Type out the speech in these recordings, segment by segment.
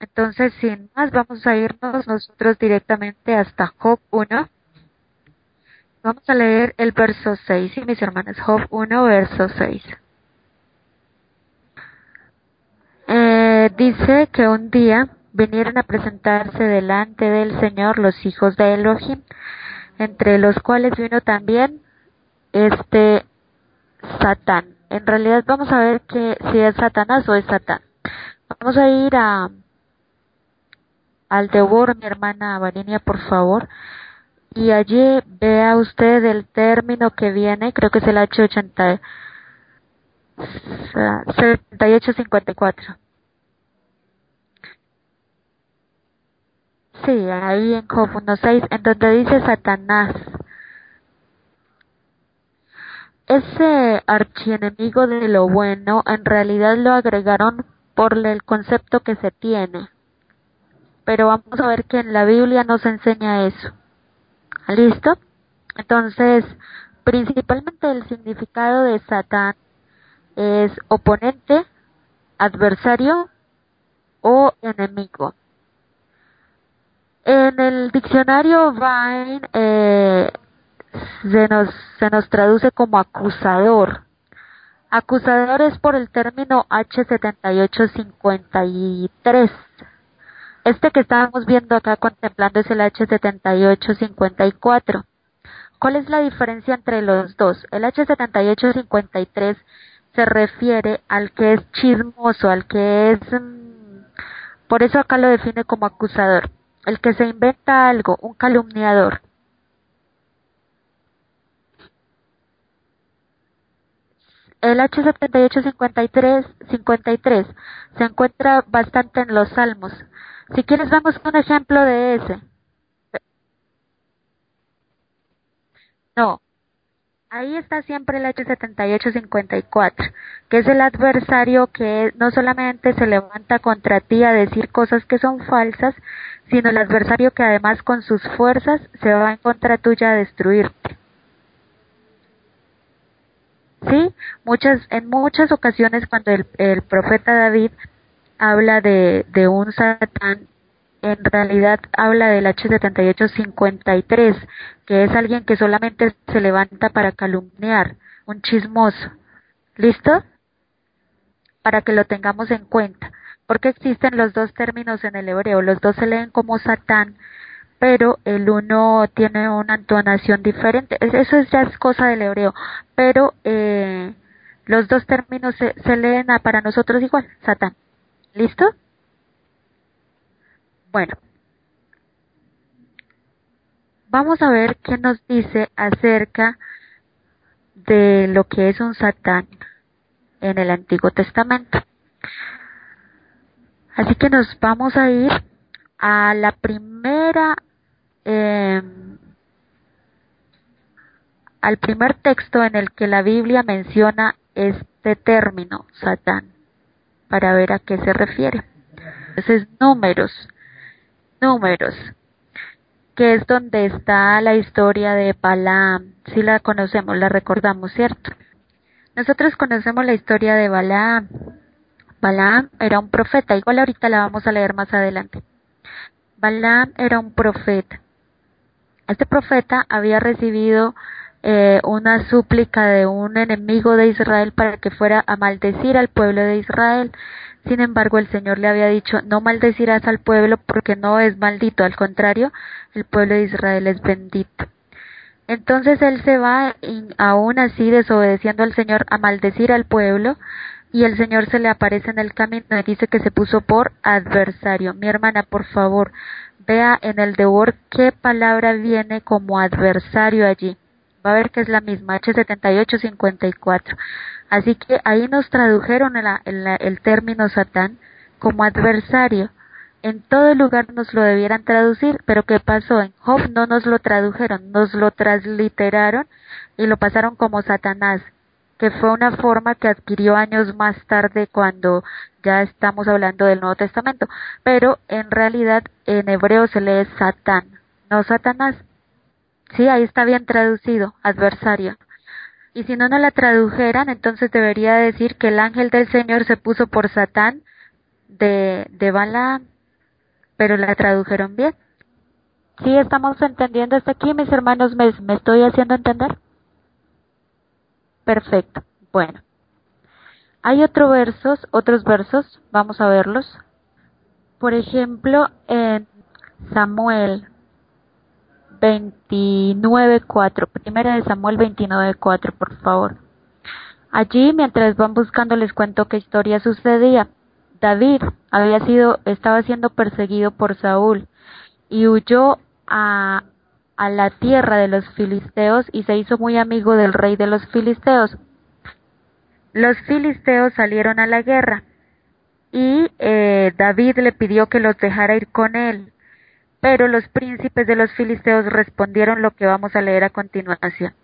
Entonces, sin más, vamos a irnos nosotros directamente hasta Job 1. Vamos a leer el verso 6, y mis hermanos, Job 1, verso 6. Eh, dice que un día vinieron a presentarse delante del Señor los hijos de Elohim, entre los cuales vino también este Satán. En realidad vamos a ver que si es Satanás o es Satán. Vamos a ir a al mi hermana Varinia, por favor. Y allí vea usted el término que viene, creo que es el H80, 7854. Sí, ahí en Job 1.6, en donde dice Satanás. Ese archienemigo de lo bueno, en realidad lo agregaron por el concepto que se tiene. Pero vamos a ver que en la Biblia nos enseña eso. ¿Listo? Entonces, principalmente el significado de Satán es oponente, adversario o enemigo. En el diccionario Vine eh, se, nos, se nos traduce como acusador. Acusador es por el término H7853. Este que estábamos viendo acá contemplando es el H7854. ¿Cuál es la diferencia entre los dos? El H7853 se refiere al que es chismoso, al que es... Mm, por eso acá lo define como acusador el que se inventa algo, un calumniador. El H7853 se encuentra bastante en los salmos. Si quieres, vamos un ejemplo de ese. No, Ahí está siempre el H7854, que es el adversario que no solamente se levanta contra ti a decir cosas que son falsas, sino el adversario que además con sus fuerzas se va en contra tuya a destruirte. Sí, muchas, en muchas ocasiones cuando el, el profeta David habla de, de un Satán en realidad habla del H7853, que es alguien que solamente se levanta para calumniar, un chismoso. ¿Listo? Para que lo tengamos en cuenta. Porque existen los dos términos en el hebreo, los dos se leen como Satán, pero el uno tiene una entonación diferente. Eso es ya es cosa del hebreo, pero eh, los dos términos se, se leen para nosotros igual, Satán. ¿Listo? Bueno, vamos a ver qué nos dice acerca de lo que es un Satán en el Antiguo Testamento. Así que nos vamos a ir a la primera, eh, al primer texto en el que la Biblia menciona este término, Satán, para ver a qué se refiere. Entonces, números números, que es donde está la historia de Balaam. Si la conocemos, la recordamos, ¿cierto? Nosotros conocemos la historia de Balaam. Balaam era un profeta, igual ahorita la vamos a leer más adelante. Balaam era un profeta. Este profeta había recibido eh, una súplica de un enemigo de Israel para que fuera a maldecir al pueblo de Israel. Sin embargo, el Señor le había dicho, no maldecirás al pueblo porque no es maldito, al contrario, el pueblo de Israel es bendito. Entonces él se va, aún así desobedeciendo al Señor, a maldecir al pueblo, y el Señor se le aparece en el camino y dice que se puso por adversario. Mi hermana, por favor, vea en el Debor qué palabra viene como adversario allí. Va a ver que es la misma, H7854. Así que ahí nos tradujeron el, término Satán como adversario. En todo lugar nos lo debieran traducir, pero ¿qué pasó? En Job no nos lo tradujeron, nos lo transliteraron y lo pasaron como Satanás, que fue una forma que adquirió años más tarde cuando ya estamos hablando del Nuevo Testamento. Pero en realidad en hebreo se lee Satán, no Satanás. Sí, ahí está bien traducido, adversario. Y si no nos la tradujeran, entonces debería decir que el ángel del Señor se puso por Satán de, de Balaam. pero la tradujeron bien. ¿Sí estamos entendiendo hasta aquí, mis hermanos? ¿Me, me estoy haciendo entender? Perfecto. Bueno. Hay otros versos, otros versos, vamos a verlos. Por ejemplo, en Samuel 29.4, primera de Samuel 29.4, por favor. Allí, mientras van buscando, les cuento qué historia sucedía. David había sido, estaba siendo perseguido por Saúl y huyó a, a la tierra de los filisteos y se hizo muy amigo del rey de los filisteos. Los filisteos salieron a la guerra y eh, David le pidió que los dejara ir con él, pero los príncipes de los filisteos respondieron lo que vamos a leer a continuación.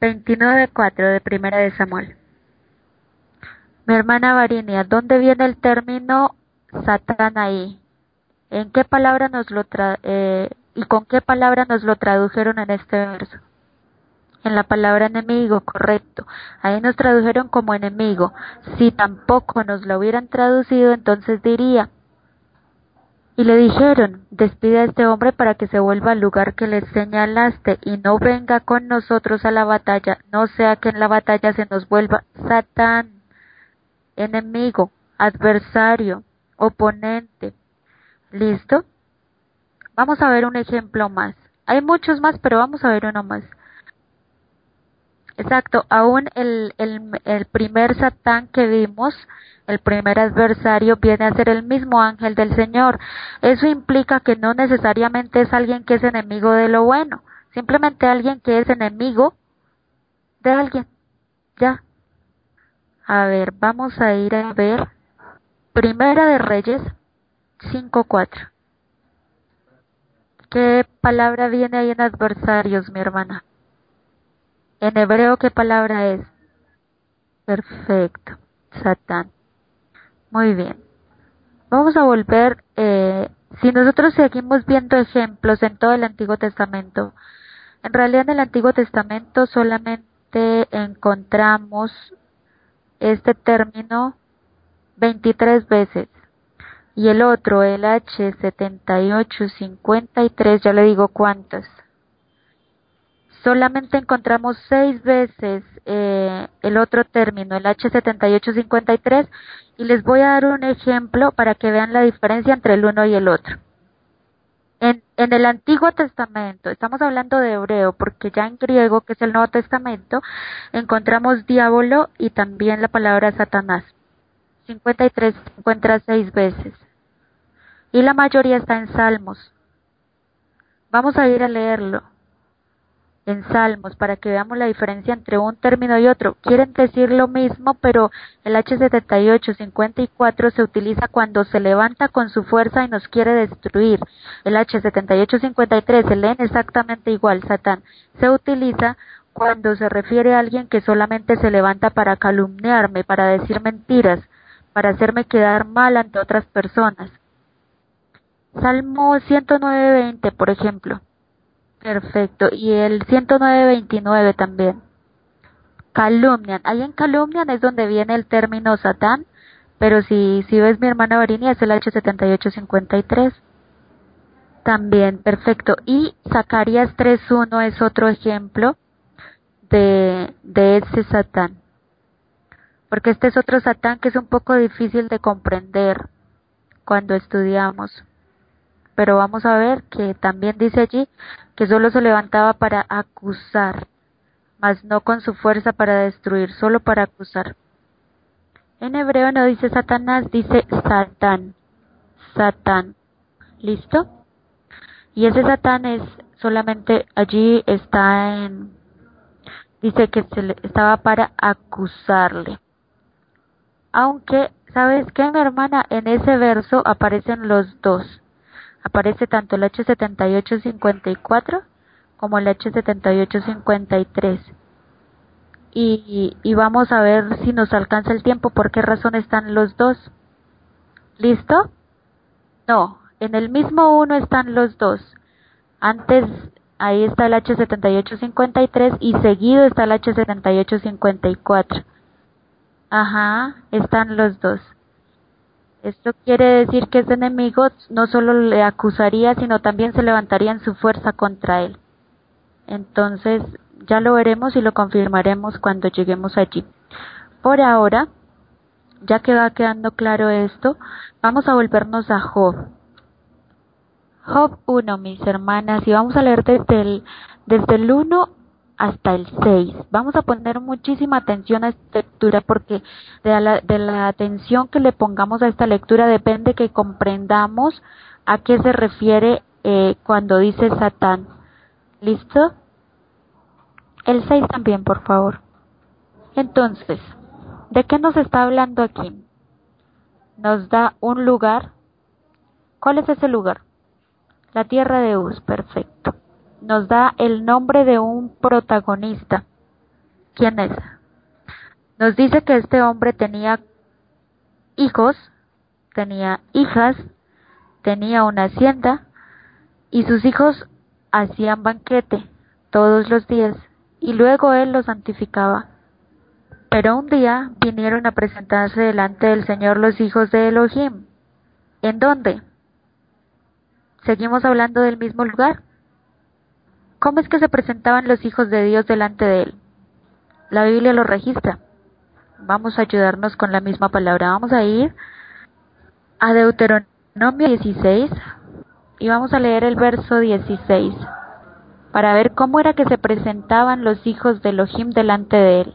29.4 de Primera de Samuel. Mi hermana Varinia, ¿dónde viene el término Satán ahí? ¿En qué palabra nos lo tra eh, y con qué palabra nos lo tradujeron en este verso? En la palabra enemigo, correcto. Ahí nos tradujeron como enemigo. Si tampoco nos lo hubieran traducido, entonces diría, y le dijeron, despide a este hombre para que se vuelva al lugar que le señalaste y no venga con nosotros a la batalla, no sea que en la batalla se nos vuelva Satán, enemigo, adversario, oponente. ¿Listo? Vamos a ver un ejemplo más. Hay muchos más, pero vamos a ver uno más. Exacto, aún el, el, el primer Satán que vimos, el primer adversario viene a ser el mismo ángel del Señor. Eso implica que no necesariamente es alguien que es enemigo de lo bueno, simplemente alguien que es enemigo de alguien. Ya. A ver, vamos a ir a ver Primera de Reyes 5.4. ¿Qué palabra viene ahí en adversarios, mi hermana? En hebreo, ¿qué palabra es? Perfecto. Satán. Muy bien. Vamos a volver, eh, si nosotros seguimos viendo ejemplos en todo el Antiguo Testamento, en realidad en el Antiguo Testamento solamente encontramos este término 23 veces. Y el otro, el H7853, ya le digo cuántos solamente encontramos seis veces eh, el otro término, el H7853, y les voy a dar un ejemplo para que vean la diferencia entre el uno y el otro. En, el Antiguo Testamento, estamos hablando de hebreo, porque ya en griego, que es el Nuevo Testamento, encontramos diablo y también la palabra Satanás. 53 se encuentra seis veces. Y la mayoría está en Salmos. Vamos a ir a leerlo en Salmos para que veamos la diferencia entre un término y otro. Quieren decir lo mismo, pero el H7854 se utiliza cuando se levanta con su fuerza y nos quiere destruir. El H7853 se leen exactamente igual, Satán. Se utiliza cuando se refiere a alguien que solamente se levanta para calumniarme, para decir mentiras, para hacerme quedar mal ante otras personas. Salmo 109.20, por ejemplo. Perfecto. Y el 109.29 también. Calumnian. Ahí en calumnian es donde viene el término Satán, pero si, si ves mi hermana Varinia es el H7853. También, perfecto. Y Zacarías 3.1 es otro ejemplo de, de ese Satán. Porque este es otro Satán que es un poco difícil de comprender cuando estudiamos pero vamos a ver que también dice allí que solo se levantaba para acusar, mas no con su fuerza para destruir, solo para acusar. En hebreo no dice Satanás, dice Satán, Satán. ¿Listo? Y ese Satán es solamente allí está en dice que se le, estaba para acusarle. Aunque, ¿sabes qué, mi hermana? En ese verso aparecen los dos aparece tanto el H7854 como el H7853. Y, y vamos a ver si nos alcanza el tiempo, por qué razón están los dos. ¿Listo? No, en el mismo uno están los dos. Antes ahí está el H7853 y seguido está el H7854. Ajá, están los dos. Esto quiere decir que ese enemigo no solo le acusaría, sino también se levantaría en su fuerza contra él. Entonces, ya lo veremos y lo confirmaremos cuando lleguemos allí. Por ahora, ya que va quedando claro esto, vamos a volvernos a Job. Job 1, mis hermanas, y vamos a leer desde el, desde el 1 hasta el 6. Vamos a poner muchísima atención a esta lectura porque de la, de la atención que le pongamos a esta lectura depende que comprendamos a qué se refiere eh, cuando dice Satán. ¿Listo? El 6 también, por favor. Entonces, ¿de qué nos está hablando aquí? Nos da un lugar. ¿Cuál es ese lugar? La tierra de Uz, perfecto. Nos da el nombre de un protagonista. ¿Quién es? Nos dice que este hombre tenía hijos, tenía hijas, tenía una hacienda y sus hijos hacían banquete todos los días y luego él los santificaba. Pero un día vinieron a presentarse delante del Señor los hijos de Elohim. ¿En dónde? ¿Seguimos hablando del mismo lugar? ¿Cómo es que se presentaban los hijos de Dios delante de él? La Biblia lo registra. Vamos a ayudarnos con la misma palabra. Vamos a ir a Deuteronomio 16 y vamos a leer el verso 16 para ver cómo era que se presentaban los hijos de Elohim delante de él.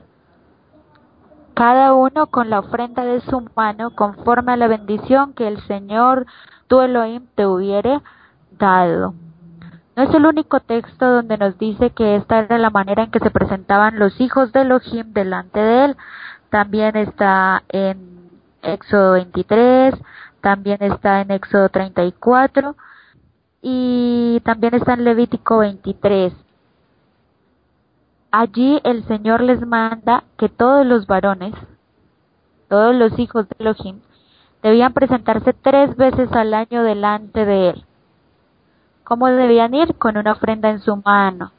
Cada uno con la ofrenda de su mano conforme a la bendición que el Señor tu Elohim te hubiere dado. No es el único texto donde nos dice que esta era la manera en que se presentaban los hijos de Elohim delante de él. También está en Éxodo 23, también está en Éxodo 34 y también está en Levítico 23. Allí el Señor les manda que todos los varones, todos los hijos de Elohim, debían presentarse tres veces al año delante de Él. ¿Cómo debían ir? Con una ofrenda en su mano,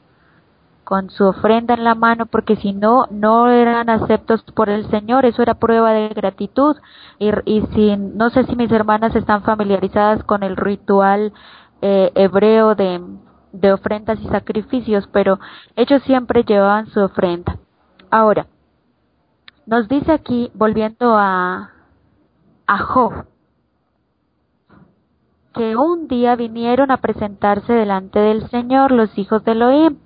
con su ofrenda en la mano, porque si no, no eran aceptos por el Señor, eso era prueba de gratitud. Y, y si, no sé si mis hermanas están familiarizadas con el ritual eh, hebreo de, de ofrendas y sacrificios, pero ellos siempre llevaban su ofrenda. Ahora, nos dice aquí, volviendo a, a Job, que un día vinieron a presentarse delante del Señor los hijos de Elohim.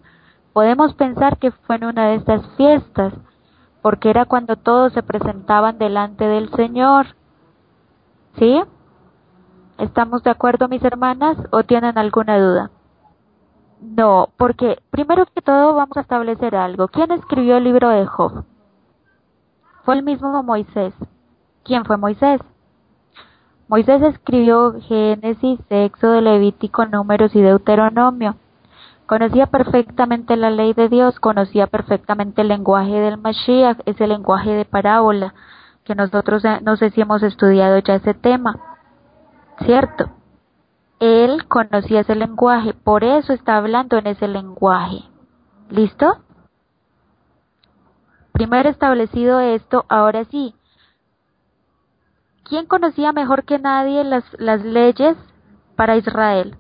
Podemos pensar que fue en una de estas fiestas, porque era cuando todos se presentaban delante del Señor. ¿Sí? ¿Estamos de acuerdo, mis hermanas, o tienen alguna duda? No, porque primero que todo vamos a establecer algo. ¿Quién escribió el libro de Job? Fue el mismo Moisés. ¿Quién fue Moisés? Moisés escribió Génesis, Éxodo, Levítico, Números y Deuteronomio. Conocía perfectamente la ley de Dios, conocía perfectamente el lenguaje del Mashiach, ese lenguaje de parábola, que nosotros eh, no sé si hemos estudiado ya ese tema. ¿cierto? Él conocía ese lenguaje, por eso está hablando en ese lenguaje. ¿Listo? Primero establecido esto, ahora sí. ¿Quién conocía mejor que nadie las, las leyes para Israel?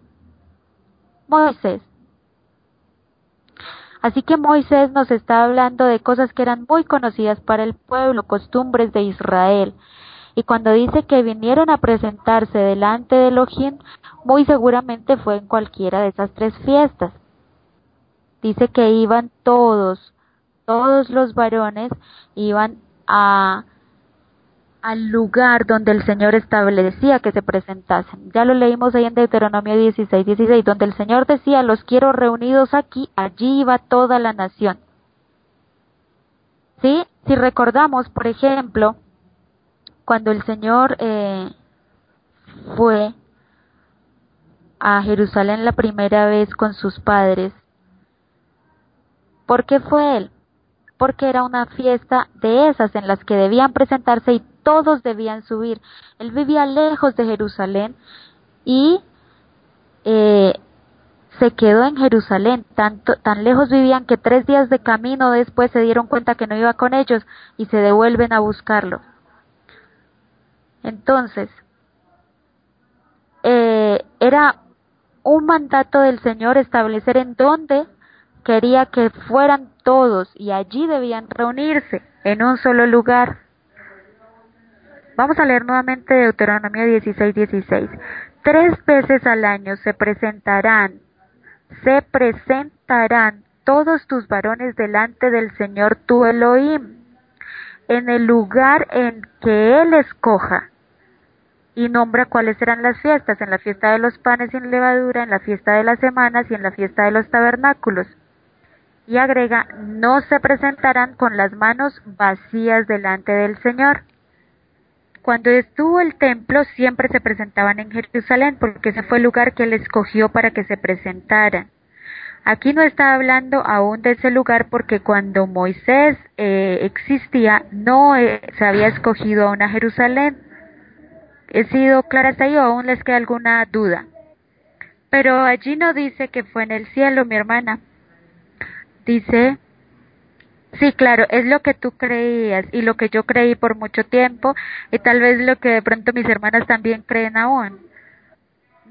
Moisés. Así que Moisés nos está hablando de cosas que eran muy conocidas para el pueblo, costumbres de Israel. Y cuando dice que vinieron a presentarse delante de Elohim, muy seguramente fue en cualquiera de esas tres fiestas. Dice que iban todos, todos los varones iban a al lugar donde el Señor establecía que se presentasen. Ya lo leímos ahí en Deuteronomio 16, 16, donde el Señor decía, los quiero reunidos aquí, allí iba toda la nación. ¿Sí? Si recordamos, por ejemplo, cuando el Señor eh, fue a Jerusalén la primera vez con sus padres, ¿por qué fue él? Porque era una fiesta de esas en las que debían presentarse y todos debían subir. Él vivía lejos de Jerusalén y eh, se quedó en Jerusalén. Tanto, tan lejos vivían que tres días de camino después se dieron cuenta que no iba con ellos y se devuelven a buscarlo. Entonces, era un mandato del Señor establecer en dónde quería que fueran todos y allí debían reunirse en un solo lugar. Vamos a leer nuevamente Deuteronomio 16, 16. Tres veces al año se presentarán, se presentarán todos tus varones delante del Señor tu Elohim, en el lugar en que Él escoja, y nombra cuáles serán las fiestas, en la fiesta de los panes sin levadura, en la fiesta de las semanas y en la fiesta de los tabernáculos. Y agrega, no se presentarán con las manos vacías delante del Señor. Cuando estuvo el templo siempre se presentaban en Jerusalén porque ese fue el lugar que él escogió para que se presentaran. Aquí no está hablando aún de ese lugar porque cuando Moisés eh, existía no eh, se había escogido a Jerusalén. ¿He sido clara hasta ahí o aún les queda alguna duda? Pero allí no dice que fue en el cielo, mi hermana. Dice, sí, claro, es lo que tú creías y lo que yo creí por mucho tiempo y tal vez lo que de pronto mis hermanas también creen aún.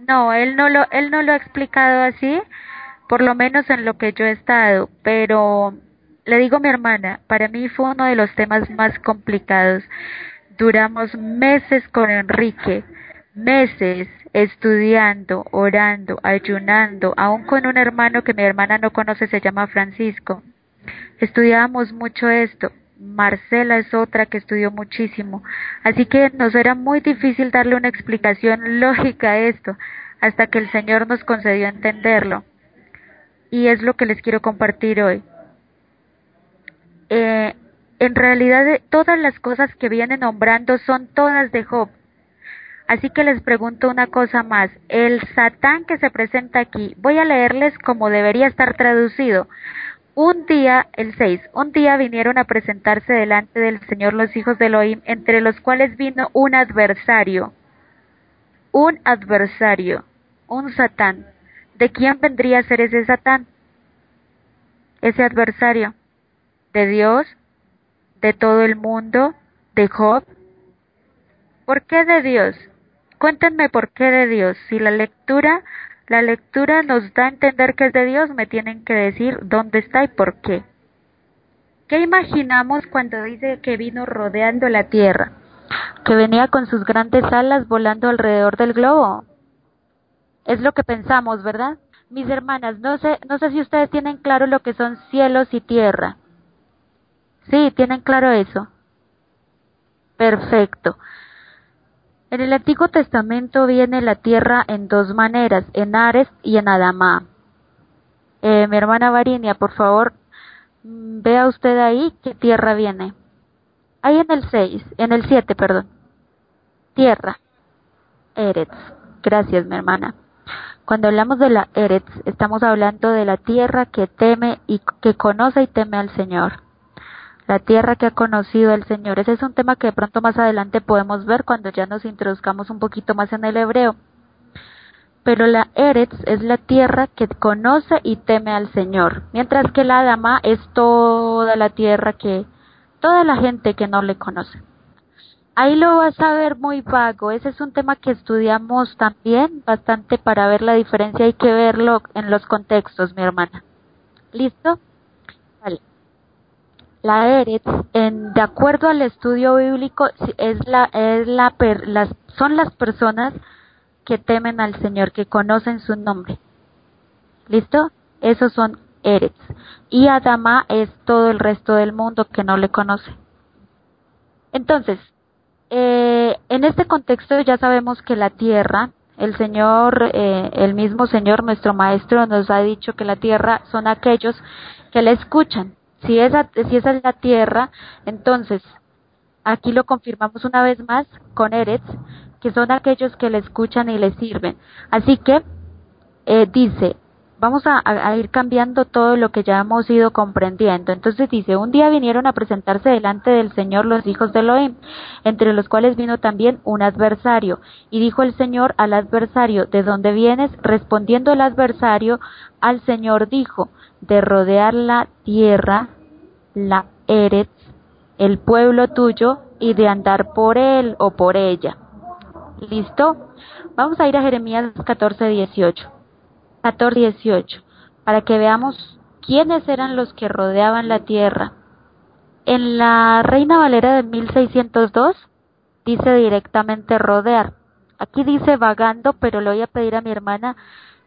No, él no lo, él no lo ha explicado así, por lo menos en lo que yo he estado, pero le digo a mi hermana, para mí fue uno de los temas más complicados. Duramos meses con Enrique, meses estudiando, orando, ayunando, aún con un hermano que mi hermana no conoce, se llama Francisco. Estudiábamos mucho esto. Marcela es otra que estudió muchísimo. Así que nos era muy difícil darle una explicación lógica a esto, hasta que el Señor nos concedió entenderlo y es lo que les quiero compartir hoy. Eh, en realidad todas las cosas que viene nombrando son todas de Job. Así que les pregunto una cosa más. El Satán que se presenta aquí, voy a leerles como debería estar traducido. Un día, el 6, un día vinieron a presentarse delante del Señor los hijos de Elohim, entre los cuales vino un adversario. Un adversario, un Satán. ¿De quién vendría a ser ese Satán? Ese adversario. ¿De Dios? ¿De todo el mundo? ¿De Job? ¿Por qué de Dios? Cuéntenme por qué de Dios. Si la lectura, la lectura nos da a entender que es de Dios, me tienen que decir dónde está y por qué. ¿Qué imaginamos cuando dice que vino rodeando la tierra? Que venía con sus grandes alas volando alrededor del globo. Es lo que pensamos, ¿verdad? Mis hermanas, no sé, no sé si ustedes tienen claro lo que son cielos y tierra. Sí, tienen claro eso. Perfecto. En el Antiguo Testamento viene la tierra en dos maneras, en Ares y en Adamá. Eh, mi hermana Varinia, por favor, mm, vea usted ahí qué tierra viene. Ahí en el 6, en el 7, perdón. Tierra. Eretz. Gracias, mi hermana. Cuando hablamos de la Eretz, estamos hablando de la tierra que teme y que conoce y teme al Señor. La tierra que ha conocido al Señor. Ese es un tema que de pronto más adelante podemos ver cuando ya nos introduzcamos un poquito más en el hebreo. Pero la Eretz es la tierra que conoce y teme al Señor, mientras que la Adama es toda la tierra que, toda la gente que no le conoce. Ahí lo vas a ver muy vago. Ese es un tema que estudiamos también bastante para ver la diferencia. Hay que verlo en los contextos, mi hermana. ¿Listo? La Eretz, en, de acuerdo al estudio bíblico, es la, es la, las, son las personas que temen al Señor, que conocen su nombre. ¿Listo? Esos son Eretz. Y Adama es todo el resto del mundo que no le conoce. Entonces, eh, en este contexto ya sabemos que la tierra, el Señor, eh, el mismo Señor, nuestro Maestro, nos ha dicho que la tierra son aquellos que le escuchan. Si esa, si esa es la tierra, entonces aquí lo confirmamos una vez más con Eretz, que son aquellos que le escuchan y le sirven. Así que eh, dice, vamos a, ir cambiando todo lo que ya hemos ido comprendiendo. Entonces dice, un día vinieron a presentarse delante del Señor los hijos de Elohim, entre los cuales vino también un adversario. Y dijo el Señor al adversario, ¿de dónde vienes? Respondiendo el adversario al Señor dijo, de rodear la tierra, la Eretz, el pueblo tuyo, y de andar por él o por ella. ¿Listo? Vamos a ir a Jeremías 14, 18. 14, 18. Para que veamos quiénes eran los que rodeaban la tierra. En la Reina Valera de 1602 dice directamente rodear. Aquí dice vagando, pero le voy a pedir a mi hermana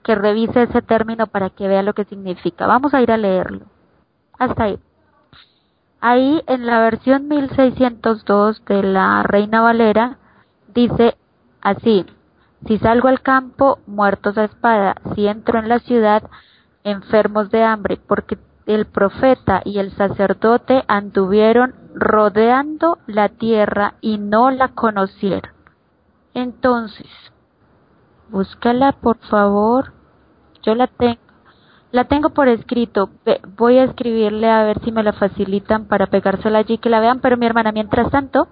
que revise ese término para que vea lo que significa. Vamos a ir a leerlo. Hasta ahí. Ahí en la versión 1602 de la Reina Valera dice así, si salgo al campo, muertos a espada, si entro en la ciudad, enfermos de hambre, porque el profeta y el sacerdote anduvieron rodeando la tierra y no la conocieron. Entonces, búscala por favor. Yo la tengo. La tengo por escrito. Voy a escribirle a ver si me la facilitan para pegársela allí que la vean. Pero mi hermana, mientras tanto,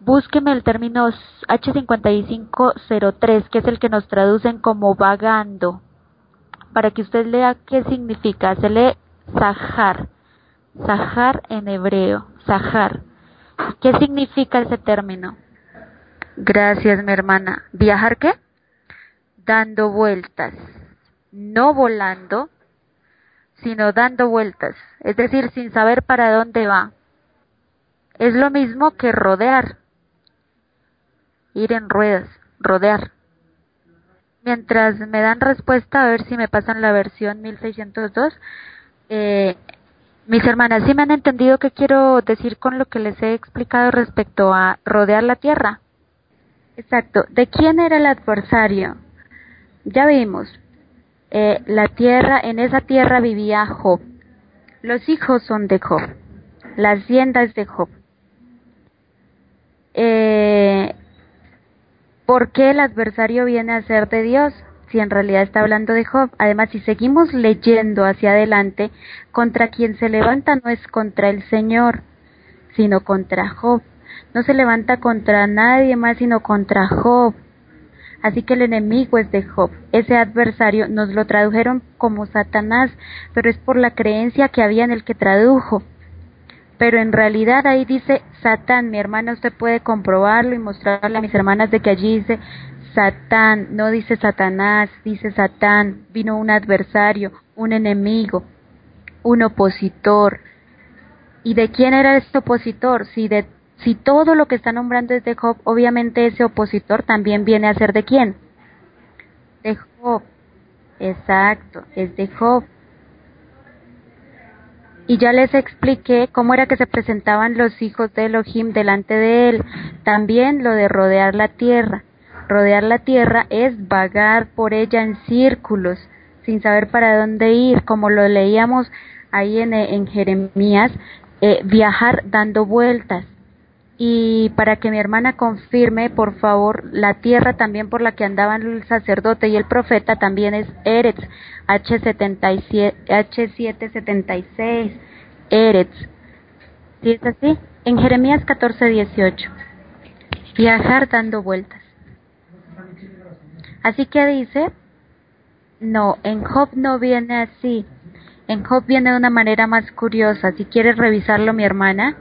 búsqueme el término H5503, que es el que nos traducen como vagando para que usted lea qué significa. Se lee Sahar. Sahar en hebreo. Sahar. ¿Qué significa ese término? Gracias, mi hermana. ¿Viajar qué? Dando vueltas. No volando, sino dando vueltas. Es decir, sin saber para dónde va. Es lo mismo que rodear. Ir en ruedas. Rodear. Mientras me dan respuesta, a ver si me pasan la versión 1602. Eh, mis hermanas, ¿sí me han entendido qué quiero decir con lo que les he explicado respecto a rodear la tierra? Exacto. ¿De quién era el adversario? Ya vimos. Eh, la tierra, en esa tierra vivía Job. Los hijos son de Job. La hacienda es de Job. Eh, ¿Por qué el adversario viene a ser de Dios? Si en realidad está hablando de Job. Además, si seguimos leyendo hacia adelante, contra quien se levanta no es contra el Señor, sino contra Job. No se levanta contra nadie más, sino contra Job. Así que el enemigo es de Job. Ese adversario nos lo tradujeron como Satanás, pero es por la creencia que había en el que tradujo pero en realidad ahí dice Satán, mi hermana usted puede comprobarlo y mostrarle a mis hermanas de que allí dice Satán, no dice Satanás, dice Satán, vino un adversario, un enemigo, un opositor. ¿Y de quién era este opositor? Si de si todo lo que está nombrando es de Job, obviamente ese opositor también viene a ser de quién? De Job. Exacto, es de Job. Y ya les expliqué cómo era que se presentaban los hijos de Elohim delante de él. También lo de rodear la tierra. Rodear la tierra es vagar por ella en círculos, sin saber para dónde ir, como lo leíamos ahí en, Jeremías, eh, viajar dando vueltas. Y para que mi hermana confirme, por favor, la tierra también por la que andaban el sacerdote y el profeta también es Eretz, H77, H776, Eretz. ¿Sí es así? En Jeremías 14, 18. Viajar dando vueltas. Así que dice, no, en Job no viene así. En Job viene de una manera más curiosa. Si quieres revisarlo, mi hermana,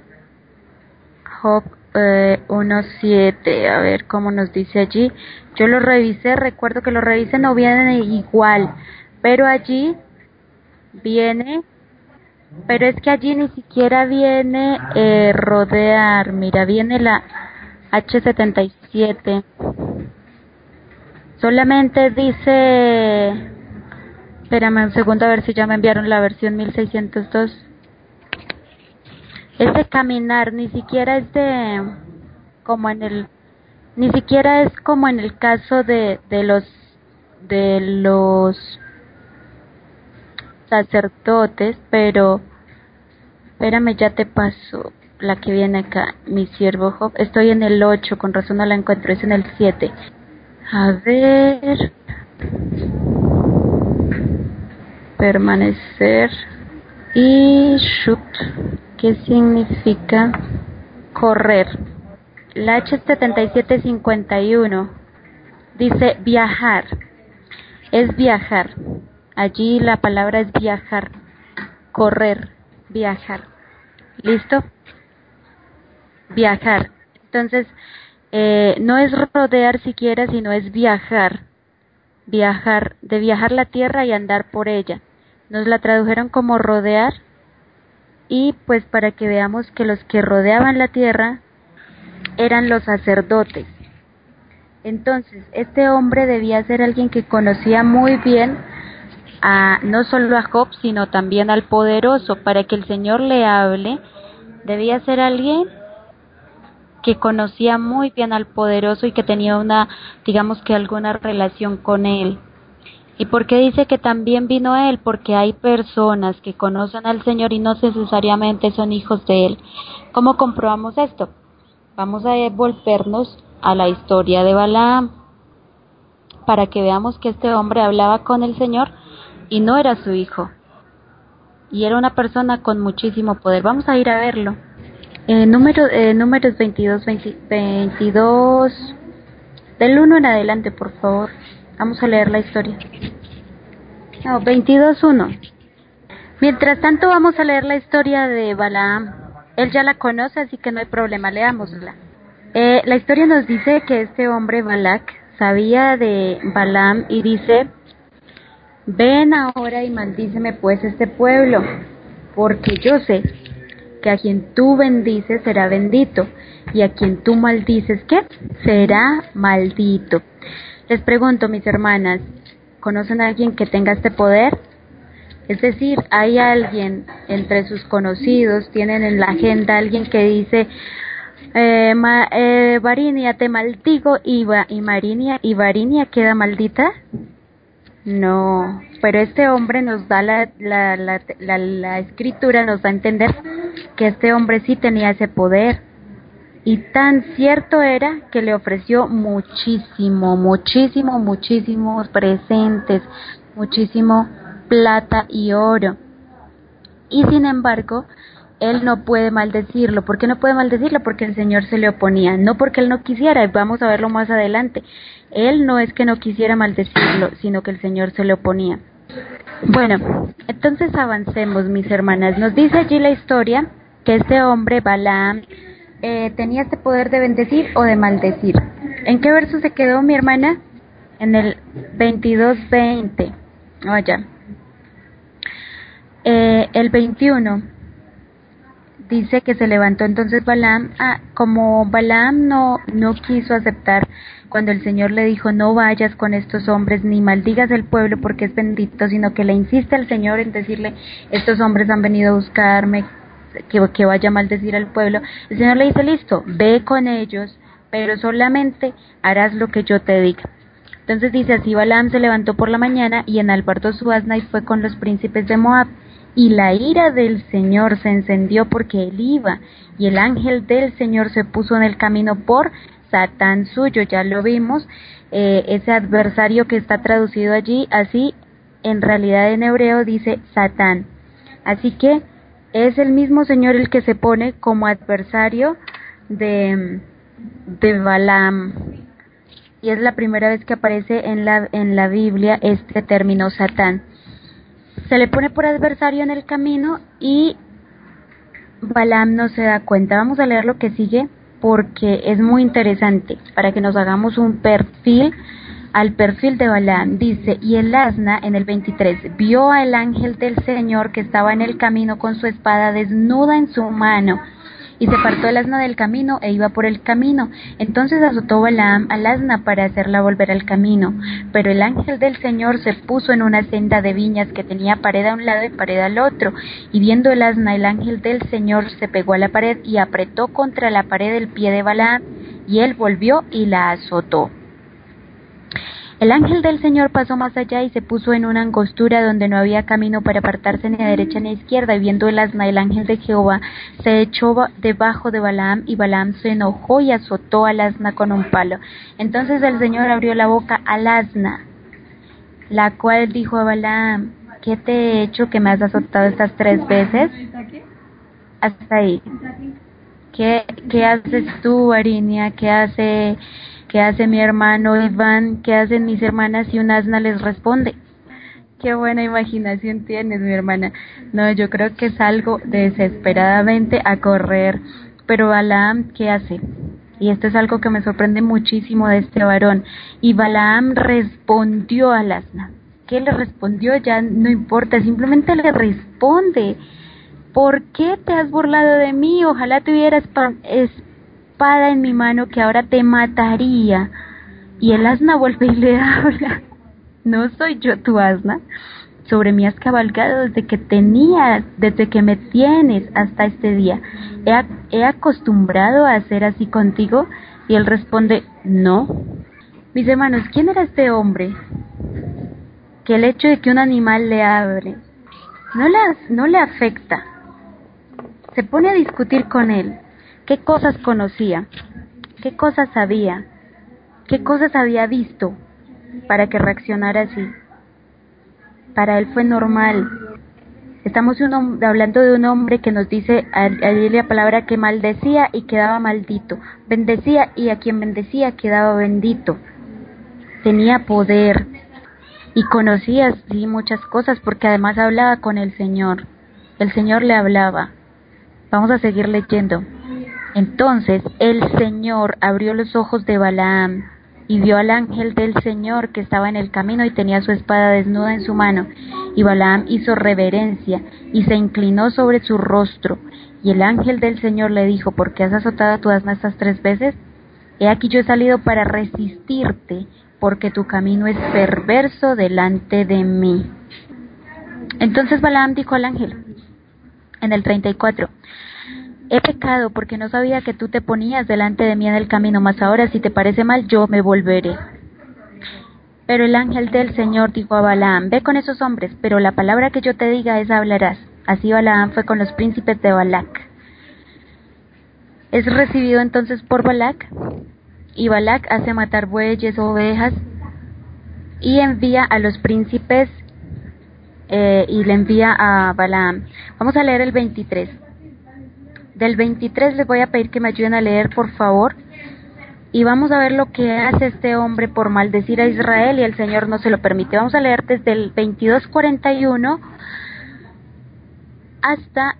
Job eh, 1.7, a ver cómo nos dice allí. Yo lo revisé, recuerdo que lo revisé, no viene igual, pero allí viene, pero es que allí ni siquiera viene eh, rodear, mira, viene la H77. Solamente dice, espérame un segundo a ver si ya me enviaron la versión 1602 ese caminar ni siquiera es de como en el ni siquiera es como en el caso de, de los de los sacerdotes pero espérame ya te paso la que viene acá mi siervo Job. Estoy en el 8 con razón no la encuentro es en el 7 a ver. Permanecer y shoot ¿Qué significa correr? La H7751 dice viajar. Es viajar. Allí la palabra es viajar. Correr. Viajar. ¿Listo? Viajar. Entonces, eh, no es rodear siquiera, sino es viajar, viajar, de viajar la tierra y andar por ella. Nos la tradujeron como rodear y pues para que veamos que los que rodeaban la tierra eran los sacerdotes. Entonces, este hombre debía ser alguien que conocía muy bien a, no solo a Job, sino también al poderoso. Para que el Señor le hable, debía ser alguien que conocía muy bien al poderoso y que tenía una, digamos que alguna relación con él. ¿Y por qué dice que también vino él? Porque hay personas que conocen al Señor y no necesariamente son hijos de él. ¿Cómo comprobamos esto? Vamos a volvernos a la historia de Balaam para que veamos que este hombre hablaba con el Señor y no era su hijo. Y era una persona con muchísimo poder. Vamos a ir a verlo. Eh, número, eh, números 22, 22, del 1 en adelante, por favor. Vamos a leer la historia. No, 22.1. Mientras tanto vamos a leer la historia de Balaam. Él ya la conoce, así que no hay problema, leámosla. Eh, la historia nos dice que este hombre Balak sabía de Balaam y dice, ven ahora y maldíceme pues este pueblo, porque yo sé que a quien tú bendices será bendito, y a quien tú maldices, ¿qué? Será maldito. Les pregunto, mis hermanas, ¿conocen a alguien que tenga este poder? Es decir, hay alguien entre sus conocidos, tienen en la agenda alguien que dice, eh, eh Varinia, te maldigo y, y Marinia, y Varinia queda maldita. No, pero este hombre nos da la, la, la, la, escritura, nos da a entender que este hombre sí tenía ese poder. Y tan cierto era que le ofreció muchísimo, muchísimo, muchísimos presentes, muchísimo plata y oro. Y sin embargo, él no puede maldecirlo. ¿Por qué no puede maldecirlo? Porque el Señor se le oponía, no porque él no quisiera, vamos a verlo más adelante. Él no es que no quisiera maldecirlo, sino que el Señor se le oponía. Bueno, entonces avancemos, mis hermanas. Nos dice allí la historia que este hombre, Balaam, eh, tenía este poder de bendecir o de maldecir. ¿En qué verso se quedó mi hermana? En el 22.20. Vaya. Eh, el 21 dice que se levantó entonces Balaam, ah, como Balaam no, no quiso aceptar cuando el Señor le dijo no vayas con estos hombres ni maldigas el pueblo porque es bendito, sino que le insiste al Señor en decirle estos hombres han venido a buscarme, que, vaya a maldecir al pueblo, el Señor le dice listo, ve con ellos, pero solamente harás lo que yo te diga. Entonces dice así Balaam se levantó por la mañana y enalbardó su asna y fue con los príncipes de Moab y la ira del Señor se encendió porque él iba, y el ángel del Señor se puso en el camino por Satán suyo, ya lo vimos, eh, ese adversario que está traducido allí, así en realidad en hebreo dice Satán. Así que es el mismo Señor el que se pone como adversario de, de Balaam. Y es la primera vez que aparece en la, en la Biblia este término Satán se le pone por adversario en el camino y Balaam no se da cuenta. Vamos a leer lo que sigue porque es muy interesante para que nos hagamos un perfil al perfil de Balaam. Dice, y el asna en el 23 vio al ángel del Señor que estaba en el camino con su espada desnuda en su mano y se apartó el asna del camino e iba por el camino. Entonces azotó Balaam al asna para hacerla volver al camino. Pero el ángel del Señor se puso en una senda de viñas que tenía pared a un lado y pared al otro. Y viendo el asna, el ángel del Señor se pegó a la pared y apretó contra la pared el pie de Balaam, y él volvió y la azotó. El ángel del Señor pasó más allá y se puso en una angostura donde no había camino para apartarse ni a derecha ni a izquierda, y viendo el asna, el ángel de Jehová se echó debajo de Balaam, y Balaam se enojó y azotó al asna con un palo. Entonces el Señor abrió la boca al asna, la cual dijo a Balaam, ¿qué te he hecho que me has azotado estas tres veces? Hasta ahí. ¿Qué, qué haces tú, Arinia? ¿Qué hace ¿Qué hace mi hermano Iván? ¿Qué hacen mis hermanas? Y un asna les responde. Qué buena imaginación tienes, mi hermana. No, yo creo que salgo desesperadamente a correr. Pero Balaam, ¿qué hace? Y esto es algo que me sorprende muchísimo de este varón. Y Balaam respondió al asna. ¿Qué le respondió? Ya no importa, simplemente le responde. ¿Por qué te has burlado de mí? Ojalá tuviera espada en mi mano que ahora te mataría. Y el asna vuelve y le habla. No soy yo tu asna. Sobre mí has cabalgado desde que tenías, desde que me tienes hasta este día. He, acostumbrado a hacer así contigo. Y él responde, no. Mis hermanos, ¿quién era este hombre? Que el hecho de que un animal le abre no le afecta. Se pone a discutir con él. ¿Qué cosas conocía? ¿Qué cosas sabía? ¿Qué cosas había visto para que reaccionara así? Para él fue normal. Estamos hablando de un hombre que nos dice allí la palabra que maldecía y quedaba maldito, bendecía y a quien bendecía quedaba bendito. Tenía poder y conocía sí muchas cosas porque además hablaba con el Señor. El Señor le hablaba. Vamos a seguir leyendo. Entonces el Señor abrió los ojos de Balaam y vio al ángel del Señor que estaba en el camino y tenía su espada desnuda en su mano. Y Balaam hizo reverencia y se inclinó sobre su rostro. Y el ángel del Señor le dijo, ¿por qué has azotado a tu asna estas tres veces? He aquí yo he salido para resistirte, porque tu camino es perverso delante de mí. Entonces Balaam dijo al ángel, en el 34, He pecado porque no sabía que tú te ponías delante de mí en el camino, mas ahora si te parece mal, yo me volveré. Pero el ángel del Señor dijo a Balaam, ve con esos hombres, pero la palabra que yo te diga es hablarás. Así Balaam fue con los príncipes de Balac. Es recibido entonces por Balac, y Balac hace matar bueyes o ovejas, y envía a los príncipes eh, y le envía a Balaam. Vamos a leer el 23. Del 23 les voy a pedir que me ayuden a leer, por favor. Y vamos a ver lo que hace este hombre por maldecir a Israel y el Señor no se lo permite. Vamos a leer desde el 22.41 hasta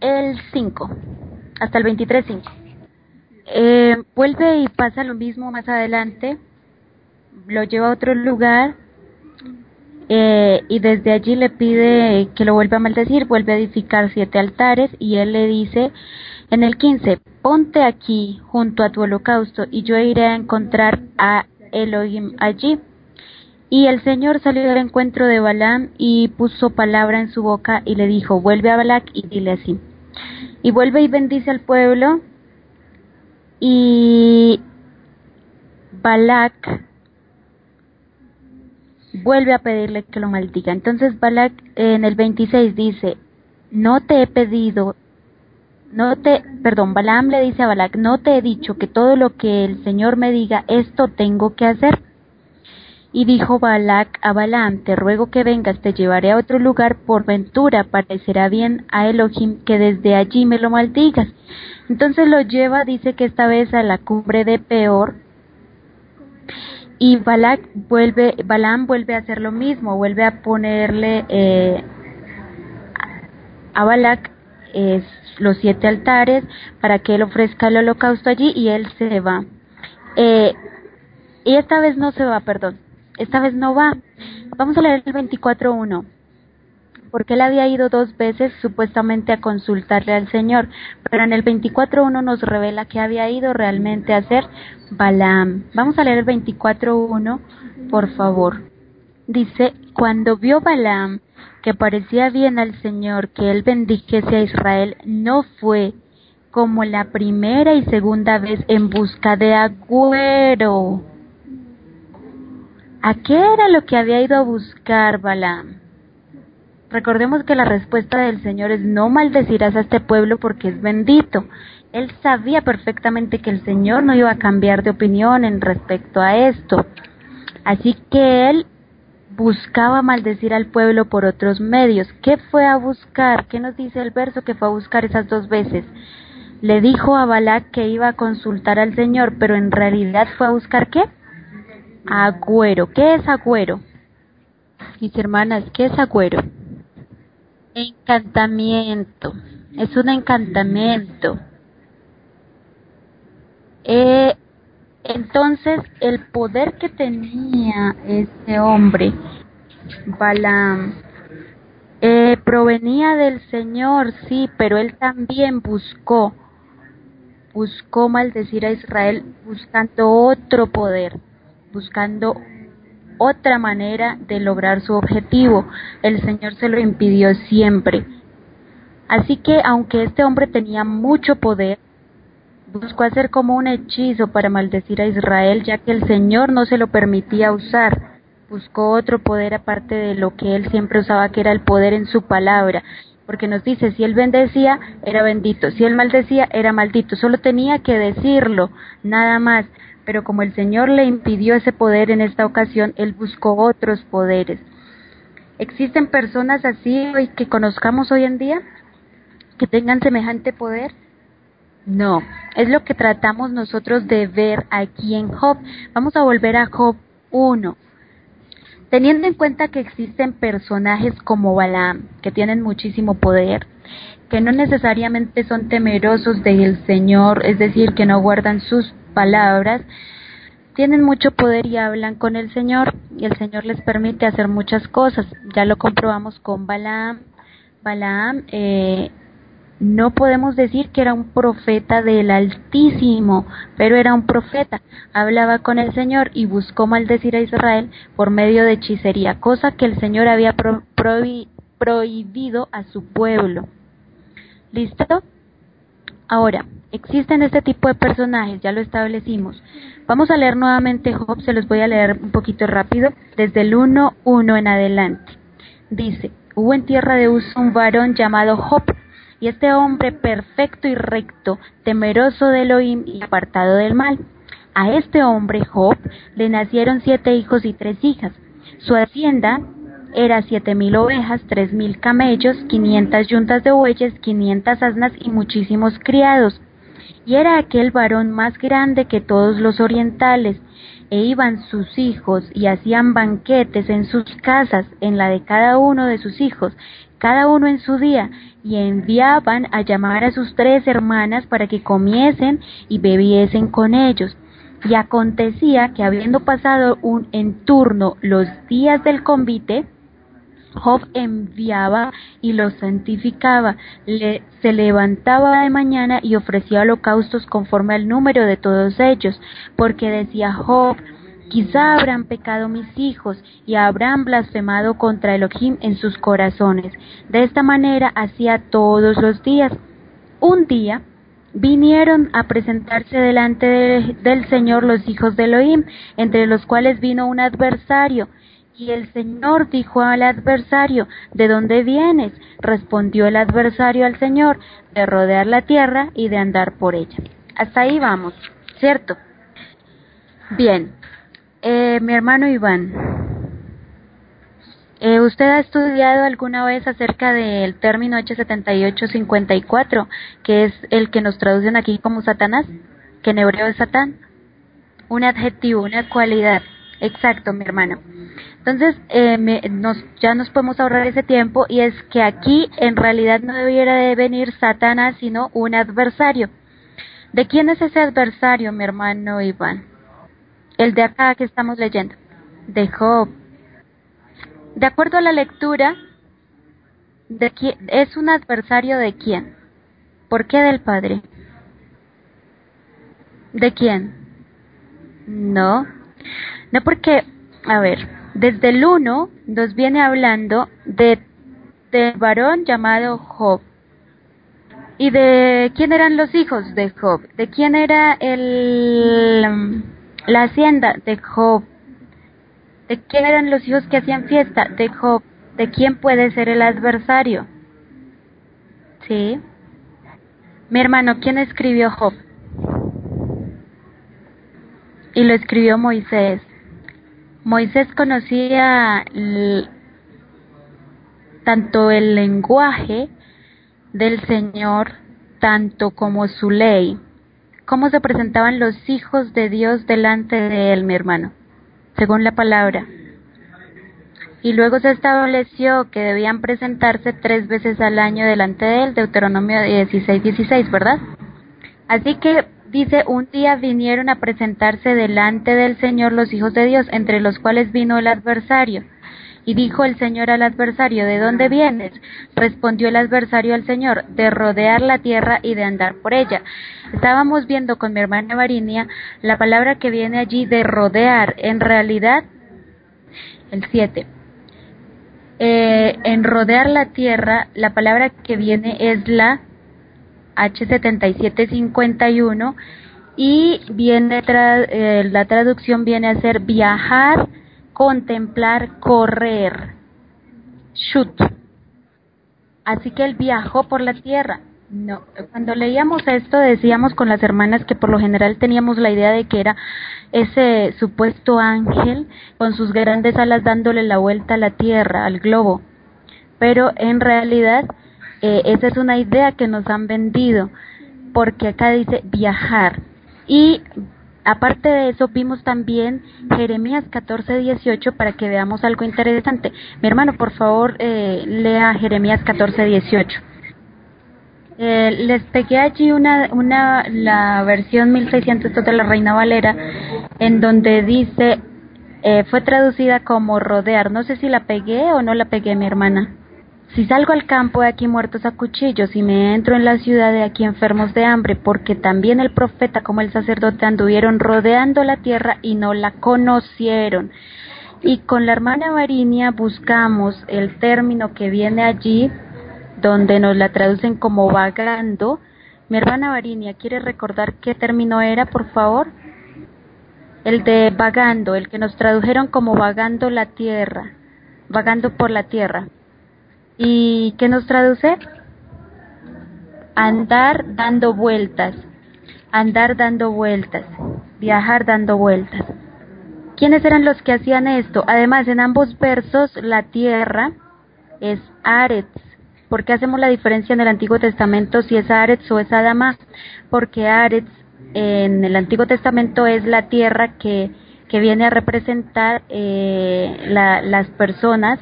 el 5, hasta el 23.5. Eh, vuelve y pasa lo mismo más adelante, lo lleva a otro lugar eh, y desde allí le pide que lo vuelva a maldecir, vuelve a edificar siete altares y él le dice en el 15, ponte aquí junto a tu holocausto y yo iré a encontrar a Elohim allí. Y el Señor salió al encuentro de Balaam y puso palabra en su boca y le dijo, vuelve a Balac y dile así. Y vuelve y bendice al pueblo y Balac vuelve a pedirle que lo maldiga. Entonces Balak en el 26 dice, no te he pedido, no te, perdón, Balaam le dice a Balak, no te he dicho que todo lo que el Señor me diga, esto tengo que hacer. Y dijo Balak a Balaam, te ruego que vengas, te llevaré a otro lugar, por ventura parecerá bien a Elohim que desde allí me lo maldigas. Entonces lo lleva, dice que esta vez a la cumbre de Peor, y Balak vuelve, Balaam vuelve a hacer lo mismo, vuelve a ponerle eh, a Balak eh, los siete altares para que él ofrezca el holocausto allí y él se va. Eh, y esta vez no se va, perdón, esta vez no va. Vamos a leer el 24.1 porque él había ido dos veces supuestamente a consultarle al Señor, pero en el 24.1 nos revela que había ido realmente a hacer Balaam. Vamos a leer el 24.1, por favor. Dice, cuando vio Balaam que parecía bien al Señor que él bendijese a Israel, no fue como la primera y segunda vez en busca de agüero. ¿A qué era lo que había ido a buscar Balaam? Recordemos que la respuesta del Señor es no maldecirás a este pueblo porque es bendito. Él sabía perfectamente que el Señor no iba a cambiar de opinión en respecto a esto. Así que él buscaba maldecir al pueblo por otros medios. ¿Qué fue a buscar? ¿Qué nos dice el verso que fue a buscar esas dos veces? Le dijo a Balak que iba a consultar al Señor, pero en realidad fue a buscar qué? Agüero. ¿Qué es agüero? Mis hermanas, ¿qué es agüero? Encantamiento. Es un encantamiento. Eh, entonces, el poder que tenía este hombre, Balaam, eh, provenía del Señor, sí, pero él también buscó, buscó maldecir a Israel buscando otro poder, buscando otra manera de lograr su objetivo. El Señor se lo impidió siempre. Así que aunque este hombre tenía mucho poder, buscó hacer como un hechizo para maldecir a Israel, ya que el Señor no se lo permitía usar. Buscó otro poder aparte de lo que él siempre usaba, que era el poder en su palabra, porque nos dice, si él bendecía, era bendito, si él maldecía, era maldito, solo tenía que decirlo, nada más, pero como el Señor le impidió ese poder en esta ocasión, él buscó otros poderes. ¿Existen personas así hoy que conozcamos hoy en día que tengan semejante poder? No, es lo que tratamos nosotros de ver aquí en Job. Vamos a volver a Job 1. Teniendo en cuenta que existen personajes como Balaam, que tienen muchísimo poder, que no necesariamente son temerosos del Señor, es decir, que no guardan sus palabras, tienen mucho poder y hablan con el Señor, y el Señor les permite hacer muchas cosas. Ya lo comprobamos con Balaam. Balaam eh, no podemos decir que era un profeta del Altísimo, pero era un profeta. Hablaba con el Señor y buscó maldecir a Israel por medio de hechicería, cosa que el Señor había prohibido a su pueblo. ¿Listo? Ahora, existen este tipo de personajes, ya lo establecimos. Vamos a leer nuevamente Job, se los voy a leer un poquito rápido, desde el 1.1 en adelante. Dice, hubo en tierra de Uso un varón llamado Job, y este hombre perfecto y recto, temeroso de Elohim y apartado del mal. A este hombre, Job, le nacieron siete hijos y tres hijas. Su hacienda era siete mil ovejas, tres mil camellos, quinientas yuntas de bueyes, quinientas asnas y muchísimos criados. Era aquel varón más grande que todos los orientales, e iban sus hijos y hacían banquetes en sus casas, en la de cada uno de sus hijos, cada uno en su día, y enviaban a llamar a sus tres hermanas para que comiesen y bebiesen con ellos. Y acontecía que habiendo pasado un, en turno los días del convite, Job enviaba y los santificaba, se levantaba de mañana y ofrecía holocaustos conforme al número de todos ellos, porque decía Job, Quizá habrán pecado mis hijos y habrán blasfemado contra Elohim en sus corazones. De esta manera hacía todos los días. Un día vinieron a presentarse delante del Señor los hijos de Elohim, entre los cuales vino un adversario. Y el Señor dijo al adversario, ¿de dónde vienes? Respondió el adversario al Señor, de rodear la tierra y de andar por ella. Hasta ahí vamos, ¿cierto? Bien, eh, mi hermano Iván, eh, ¿usted ha estudiado alguna vez acerca del término H7854, que es el que nos traducen aquí como Satanás, que en hebreo es Satán? Un adjetivo, una cualidad. Exacto, mi hermano. Entonces, eh, nos, ya nos podemos ahorrar ese tiempo y es que aquí en realidad no debiera de venir Satanás, sino un adversario. ¿De quién es ese adversario, mi hermano Iván? el de acá que estamos leyendo, de Job. De acuerdo a la lectura, de quién, es un adversario de quién? ¿Por qué del Padre? ¿De quién? No, no porque, a ver, desde el 1 nos viene hablando de del varón llamado Job. ¿Y de quién eran los hijos de Job? ¿De quién era el la hacienda de Job. ¿De quién eran los hijos que hacían fiesta? De Job. ¿De quién puede ser el adversario? ¿Sí? Mi hermano, ¿quién escribió Job? Y lo escribió Moisés. Moisés conocía tanto el lenguaje del Señor, tanto como su ley cómo se presentaban los hijos de Dios delante de él, mi hermano, según la palabra. Y luego se estableció que debían presentarse tres veces al año delante de él, Deuteronomio 16, 16, ¿verdad? Así que dice, un día vinieron a presentarse delante del Señor los hijos de Dios, entre los cuales vino el adversario. Y dijo el Señor al adversario, ¿de dónde vienes? Respondió el adversario al Señor, de rodear la tierra y de andar por ella. Estábamos viendo con mi hermana Varinia la palabra que viene allí de rodear. En realidad, el 7. Eh, en rodear la tierra, la palabra que viene es la H7751 y viene eh, la traducción viene a ser viajar, contemplar, correr. Shoot. Así que él viajó por la tierra. No, cuando leíamos esto decíamos con las hermanas que por lo general teníamos la idea de que era ese supuesto ángel con sus grandes alas dándole la vuelta a la tierra, al globo. Pero en realidad eh, esa es una idea que nos han vendido, porque acá dice viajar. Y aparte de eso, vimos también Jeremías 14, 18 para que veamos algo interesante. Mi hermano, por favor, eh, lea Jeremías 14, 18. Eh, les pegué allí una, una, la versión 1600 de la Reina Valera, en donde dice, eh, fue traducida como rodear. No sé si la pegué o no la pegué, mi hermana. Si salgo al campo de aquí muertos a cuchillos y me entro en la ciudad de aquí enfermos de hambre, porque también el profeta como el sacerdote anduvieron rodeando la tierra y no la conocieron. Y con la hermana Marinia buscamos el término que viene allí, donde nos la traducen como vagando. Mi hermana Varinia, ¿quiere recordar qué término era, por favor? El de vagando, el que nos tradujeron como vagando la tierra, vagando por la tierra. ¿Y qué nos traduce? Andar dando vueltas, andar dando vueltas, viajar dando vueltas. ¿Quiénes eran los que hacían esto? Además, en ambos versos la tierra es Aretz. ¿Por qué hacemos la diferencia en el Antiguo Testamento si es Aretz o es Adama? Porque Aretz en el Antiguo Testamento es la tierra que, que viene a representar eh, la, las personas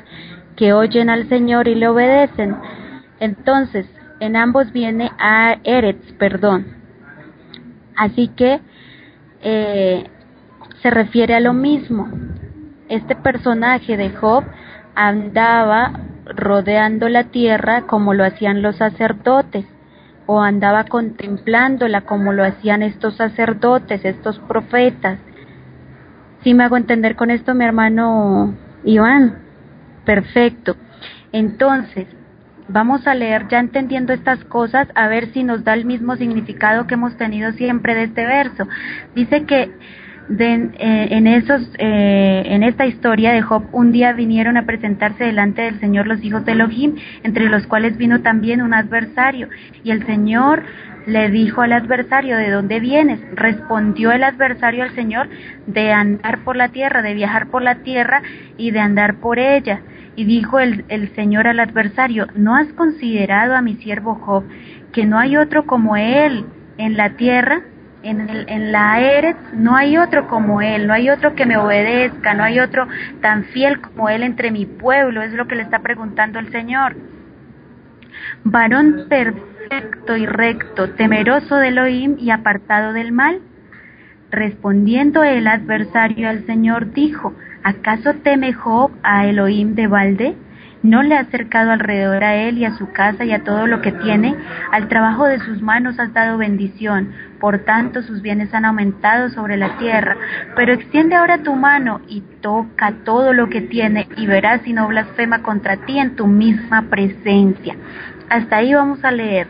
que oyen al Señor y le obedecen. Entonces, en ambos viene a Eretz, perdón. Así que eh, se refiere a lo mismo. Este personaje de Job andaba rodeando la tierra como lo hacían los sacerdotes, o andaba contemplándola como lo hacían estos sacerdotes, estos profetas. Si me hago entender con esto, mi hermano Iván? Perfecto. Entonces, vamos a leer ya entendiendo estas cosas a ver si nos da el mismo significado que hemos tenido siempre de este verso. Dice que eh, en esos eh, en esta historia de Job un día vinieron a presentarse delante del Señor los hijos de Elohim entre los cuales vino también un adversario y el Señor le dijo al adversario, ¿de dónde vienes? Respondió el adversario al Señor, de andar por la tierra, de viajar por la tierra y de andar por ella. Y dijo el, Señor al adversario, ¿no has considerado a mi siervo Job, que no hay otro como él en la tierra? En, el, en la Eretz no hay otro como él, no hay otro que me obedezca, no hay otro tan fiel como él entre mi pueblo, es lo que le está preguntando el Señor. Varón perfecto y recto, temeroso de Elohim y apartado del mal. Respondiendo el adversario al Señor, dijo, ¿Acaso teme Job a Elohim de balde? ¿No le ha acercado alrededor a él y a su casa y a todo lo que tiene? Al trabajo de sus manos has dado bendición, por tanto sus bienes han aumentado sobre la tierra. Pero extiende ahora tu mano y toca todo lo que tiene y verás si no blasfema contra ti en tu misma presencia. Hasta ahí vamos a leer.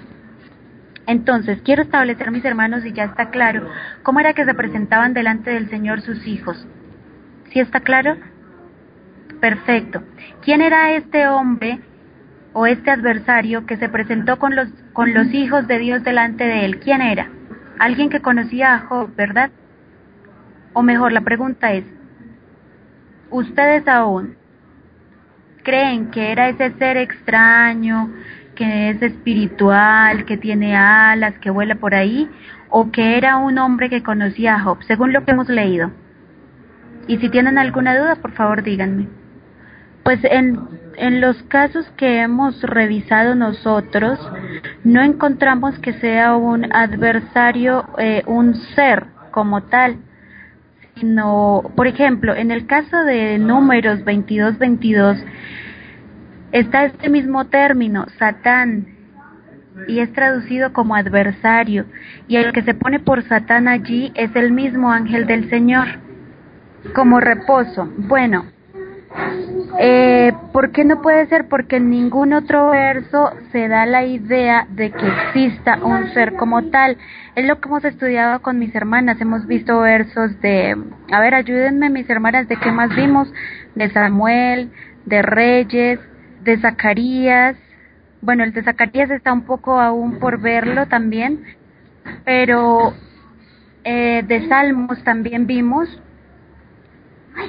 Entonces, quiero establecer, mis hermanos, y ya está claro, cómo era que se presentaban delante del Señor sus hijos. ¿Sí está claro? Perfecto. ¿Quién era este hombre o este adversario que se presentó con los, con los hijos de Dios delante de él? ¿Quién era? Alguien que conocía a Job, ¿verdad? O mejor, la pregunta es, ¿ustedes aún creen que era ese ser extraño, que es espiritual, que tiene alas, que vuela por ahí, o que era un hombre que conocía a Job, según lo que hemos leído? Y si tienen alguna duda, por favor díganme. Pues en, en los casos que hemos revisado nosotros, no encontramos que sea un adversario, eh, un ser como tal, sino, por ejemplo, en el caso de números 22-22, está este mismo término, Satán, y es traducido como adversario, y el que se pone por Satán allí es el mismo ángel del Señor, como reposo. Bueno, eh, ¿Por qué no puede ser? Porque en ningún otro verso se da la idea de que exista un ser como tal. Es lo que hemos estudiado con mis hermanas. Hemos visto versos de, a ver, ayúdenme mis hermanas, ¿de qué más vimos? De Samuel, de Reyes, de Zacarías. Bueno, el de Zacarías está un poco aún por verlo también, pero eh, de Salmos también vimos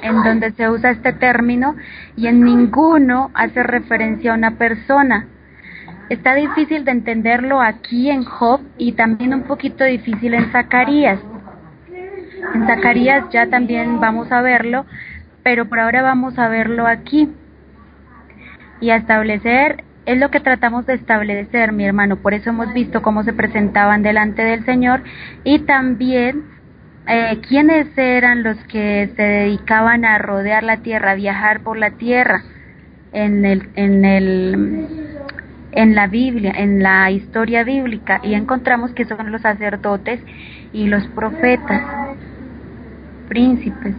en donde se usa este término y en ninguno hace referencia a una persona. Está difícil de entenderlo aquí en Job y también un poquito difícil en Zacarías. En Zacarías ya también vamos a verlo, pero por ahora vamos a verlo aquí. Y a establecer, es lo que tratamos de establecer, mi hermano. Por eso hemos visto cómo se presentaban delante del Señor y también eh, quiénes eran los que se dedicaban a rodear la tierra, a viajar por la tierra en el, en el, en la Biblia, en la historia bíblica, y encontramos que son los sacerdotes y los profetas, príncipes.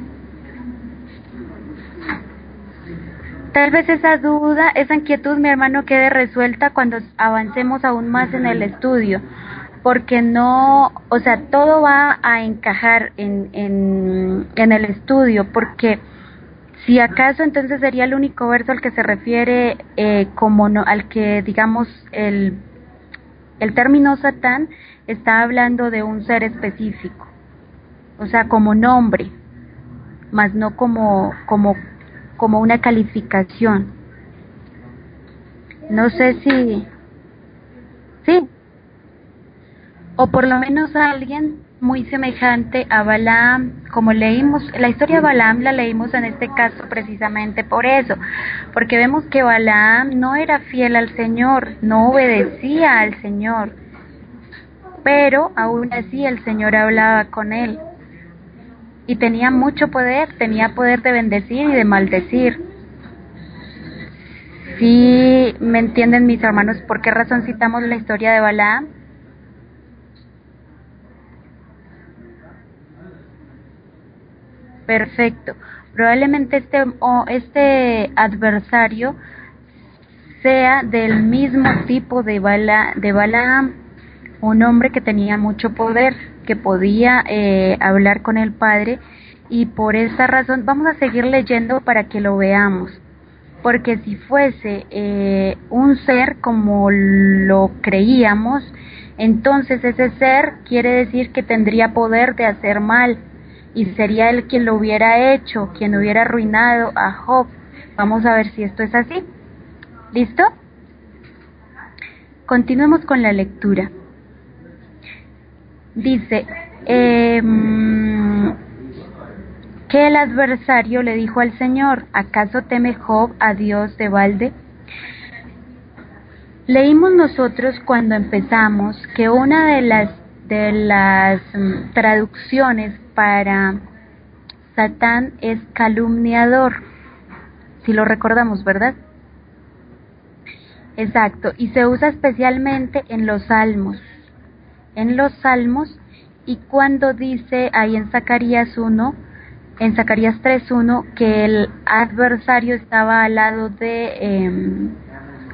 Tal vez esa duda, esa inquietud, mi hermano, quede resuelta cuando avancemos aún más en el estudio porque no, o sea, todo va a encajar en, en, el estudio, porque si acaso entonces sería el único verso al que se refiere eh, como no, al que digamos el, el término Satán está hablando de un ser específico, o sea, como nombre, más no como, como, como una calificación. No sé si, sí, o por lo menos alguien muy semejante a Balaam, como leímos, la historia de Balaam la leímos en este caso precisamente por eso, porque vemos que Balaam no era fiel al Señor, no obedecía al Señor, pero aún así el Señor hablaba con él y tenía mucho poder, tenía poder de bendecir y de maldecir. Si me entienden mis hermanos por qué razón citamos la historia de Balaam? Perfecto. Probablemente este, este adversario sea del mismo tipo de, Bala, de Balaam, un hombre que tenía mucho poder, que podía eh, hablar con el Padre y por esa razón vamos a seguir leyendo para que lo veamos. Porque si fuese eh, un ser como lo creíamos, entonces ese ser quiere decir que tendría poder de hacer mal y sería él quien lo hubiera hecho, quien hubiera arruinado a Job. Vamos a ver si esto es así. ¿Listo? Continuemos con la lectura. Dice eh, que el adversario le dijo al Señor, ¿acaso teme Job a Dios de balde? Leímos nosotros cuando empezamos que una de las de las mm, traducciones para Satán es calumniador, si lo recordamos, ¿verdad? Exacto, y se usa especialmente en los salmos. En los salmos, y cuando dice ahí en Zacarías 1, en Zacarías 3.1, que el adversario estaba al lado de em,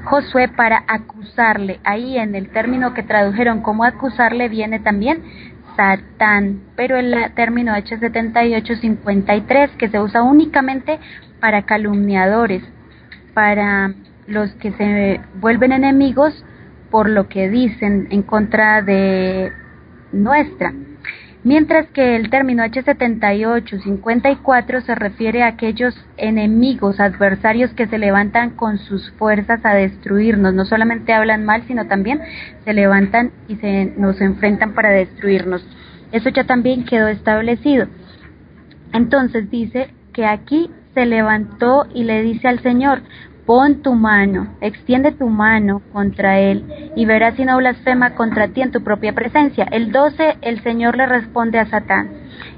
Josué para acusarle. Ahí en el término que tradujeron como acusarle viene también Satán, pero el término H7853 que se usa únicamente para calumniadores, para los que se vuelven enemigos por lo que dicen en contra de nuestra. Mientras que el término H7854 se refiere a aquellos enemigos, adversarios que se levantan con sus fuerzas a destruirnos. No solamente hablan mal, sino también se levantan y se nos enfrentan para destruirnos. Eso ya también quedó establecido. Entonces dice que aquí se levantó y le dice al Señor, Pon tu mano, extiende tu mano contra él y verás si no blasfema contra ti en tu propia presencia. El 12, el Señor le responde a Satán,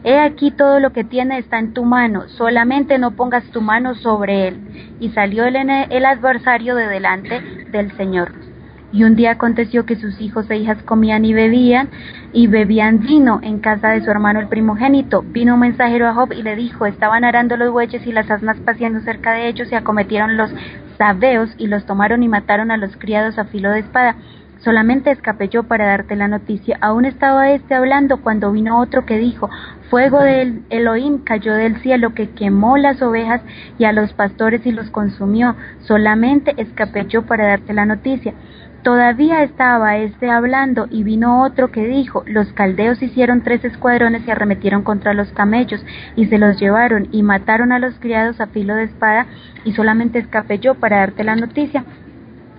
he aquí todo lo que tiene está en tu mano, solamente no pongas tu mano sobre él. Y salió el, el adversario de delante del Señor. Y un día aconteció que sus hijos e hijas comían y bebían, y bebían vino en casa de su hermano el primogénito. Vino un mensajero a Job y le dijo, estaban arando los bueyes y las asnas paseando cerca de ellos, y acometieron los sabeos y los tomaron y mataron a los criados a filo de espada. Solamente escapé yo para darte la noticia. Aún estaba este hablando cuando vino otro que dijo, Fuego del Elohim cayó del cielo que quemó las ovejas y a los pastores y los consumió. Solamente escapé yo para darte la noticia. Todavía estaba este hablando y vino otro que dijo, los caldeos hicieron tres escuadrones y arremetieron contra los camellos y se los llevaron y mataron a los criados a filo de espada y solamente escapé yo para darte la noticia.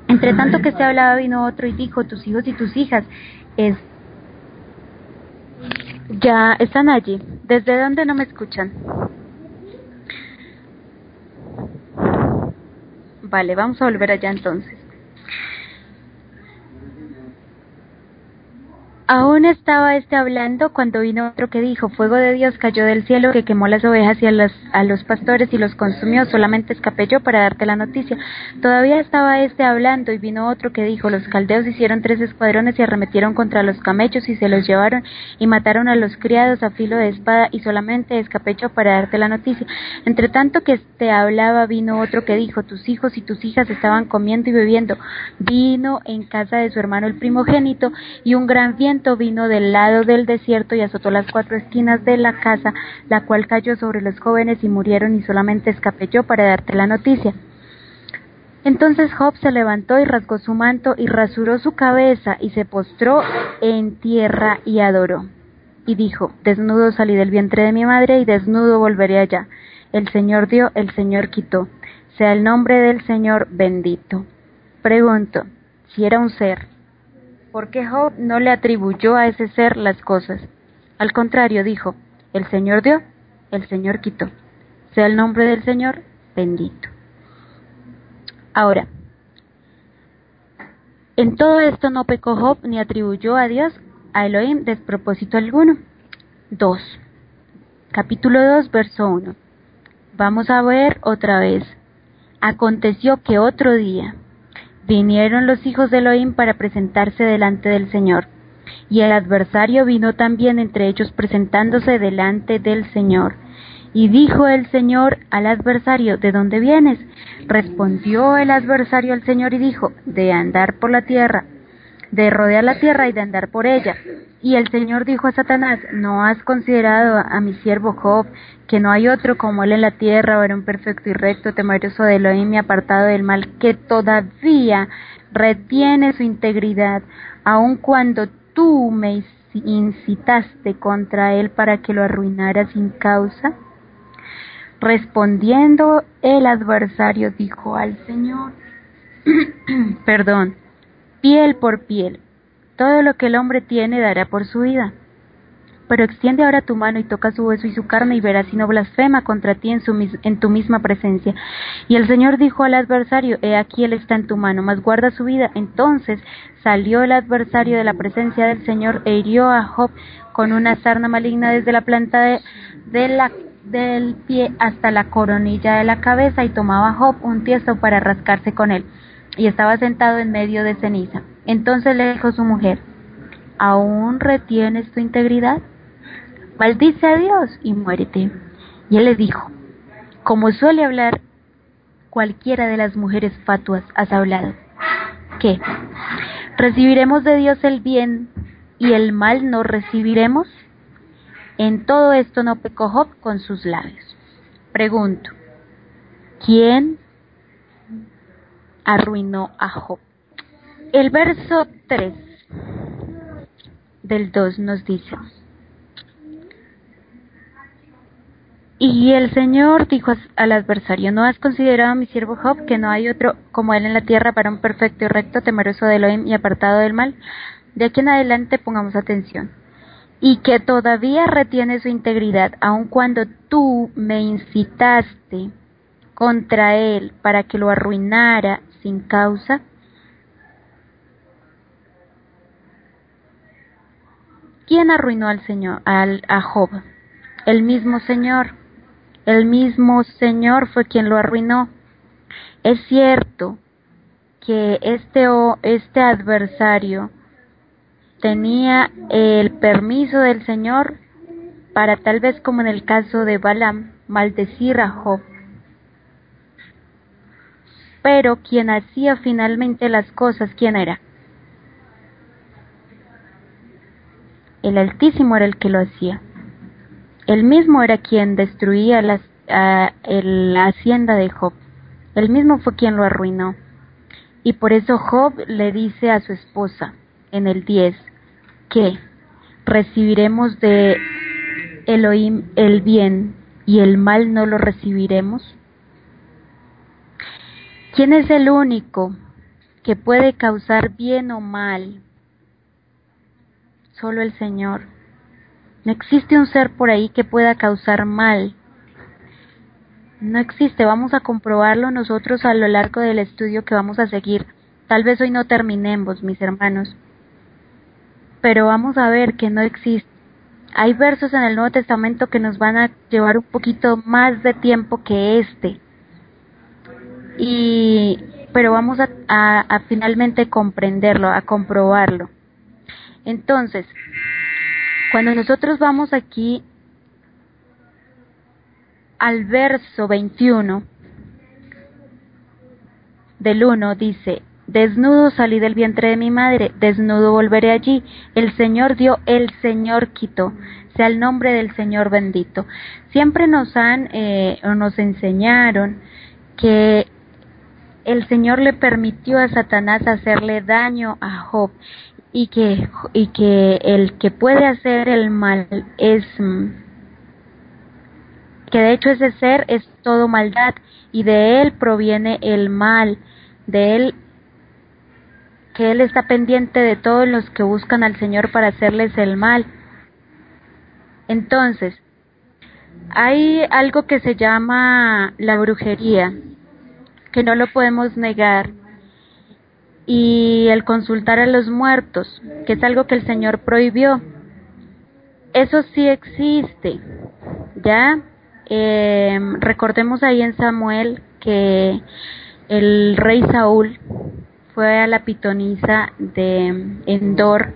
Entre tanto que se hablaba vino otro y dijo, tus hijos y tus hijas es... ya están allí. ¿Desde dónde no me escuchan? Vale, vamos a volver allá entonces. Aún estaba este hablando cuando vino otro que dijo, fuego de Dios cayó del cielo que quemó las ovejas y a los, a los pastores y los consumió, solamente escapé yo para darte la noticia. Todavía estaba este hablando y vino otro que dijo, los caldeos hicieron tres escuadrones y arremetieron contra los camellos y se los llevaron y mataron a los criados a filo de espada y solamente escapé yo para darte la noticia. Entre tanto que te hablaba vino otro que dijo, tus hijos y tus hijas estaban comiendo y bebiendo. Vino en casa de su hermano el primogénito y un gran viento vino del lado del desierto y azotó las cuatro esquinas de la casa, la cual cayó sobre los jóvenes y murieron y solamente escapé yo para darte la noticia. Entonces Job se levantó y rasgó su manto y rasuró su cabeza y se postró en tierra y adoró. Y dijo, desnudo salí del vientre de mi madre y desnudo volveré allá. El Señor dio, el Señor quitó. Sea el nombre del Señor bendito. Pregunto, si era un ser, porque Job no le atribuyó a ese ser las cosas. Al contrario, dijo, el Señor dio, el Señor quitó. Sea el nombre del Señor bendito. Ahora, en todo esto no pecó Job ni atribuyó a Dios, a Elohim, despropósito alguno. 2. Capítulo 2, verso 1. Vamos a ver otra vez. Aconteció que otro día, vinieron los hijos de Elohim para presentarse delante del Señor. Y el adversario vino también entre ellos presentándose delante del Señor. Y dijo el Señor al adversario, ¿de dónde vienes? Respondió el adversario al Señor y dijo, de andar por la tierra, de rodear la tierra y de andar por ella. Y el Señor dijo a Satanás, ¿no has considerado a mi siervo Job, que no hay otro como él en la tierra, varón perfecto y recto, temeroso de Elohim y apartado del mal, que todavía retiene su integridad, aun cuando tú me incitaste contra él para que lo arruinara sin causa? Respondiendo el adversario dijo al Señor, perdón, piel por piel, todo lo que el hombre tiene dará por su vida. Pero extiende ahora tu mano y toca su hueso y su carne y verás si no blasfema contra ti en, su, en tu misma presencia. Y el Señor dijo al adversario, he aquí él está en tu mano, mas guarda su vida. Entonces salió el adversario de la presencia del Señor e hirió a Job con una sarna maligna desde la planta de, la del pie hasta la coronilla de la cabeza y tomaba Job un tiesto para rascarse con él y estaba sentado en medio de ceniza. Entonces le dijo su mujer, ¿aún retienes tu integridad? Maldice a Dios y muérete. Y él le dijo, como suele hablar cualquiera de las mujeres fatuas, has hablado. ¿Qué? ¿Recibiremos de Dios el bien y el mal no recibiremos? En todo esto no pecó con sus labios. Pregunto, ¿quién arruinó a Job? El verso 3 del 2 nos dice, Y el Señor dijo al adversario, ¿no has considerado a mi siervo Job que no hay otro como él en la tierra para un perfecto y recto, temeroso de Elohim y apartado del mal? De aquí en adelante pongamos atención. Y que todavía retiene su integridad, aun cuando tú me incitaste contra él para que lo arruinara sin causa? ¿Quién arruinó al Señor, al, a Job? El mismo Señor. El mismo Señor fue quien lo arruinó. Es cierto que este, este adversario tenía el permiso del Señor para tal vez como en el caso de Balaam, maldecir a Job. Pero quien hacía finalmente las cosas, ¿quién era? El Altísimo era el que lo hacía. Él mismo era quien destruía las, la hacienda de Job. Él mismo fue quien lo arruinó. Y por eso Job le dice a su esposa en el 10 que recibiremos de Elohim el bien y el mal no lo recibiremos. ¿Quién es el único que puede causar bien o mal solo el Señor. No existe un ser por ahí que pueda causar mal. No existe, vamos a comprobarlo nosotros a lo largo del estudio que vamos a seguir. Tal vez hoy no terminemos, mis hermanos, pero vamos a ver que no existe. Hay versos en el Nuevo Testamento que nos van a llevar un poquito más de tiempo que este. Y, pero vamos a, a finalmente comprenderlo, a comprobarlo. Entonces, cuando nosotros vamos aquí al verso 21 del 1 dice, desnudo salí del vientre de mi madre, desnudo volveré allí, el Señor dio, el Señor quitó, sea el nombre del Señor bendito. Siempre nos han eh, o nos enseñaron que el Señor le permitió a Satanás hacerle daño a Job y que, y que el que puede hacer el mal es que de hecho ese ser es todo maldad y de él proviene el mal, de él que él está pendiente de todos los que buscan al Señor para hacerles el mal. Entonces, hay algo que se llama la brujería, que no lo podemos negar, y el consultar a los muertos, que es algo que el Señor prohibió. Eso sí existe, ¿ya? Eh, recordemos ahí en Samuel que el rey Saúl fue a la pitonisa de Endor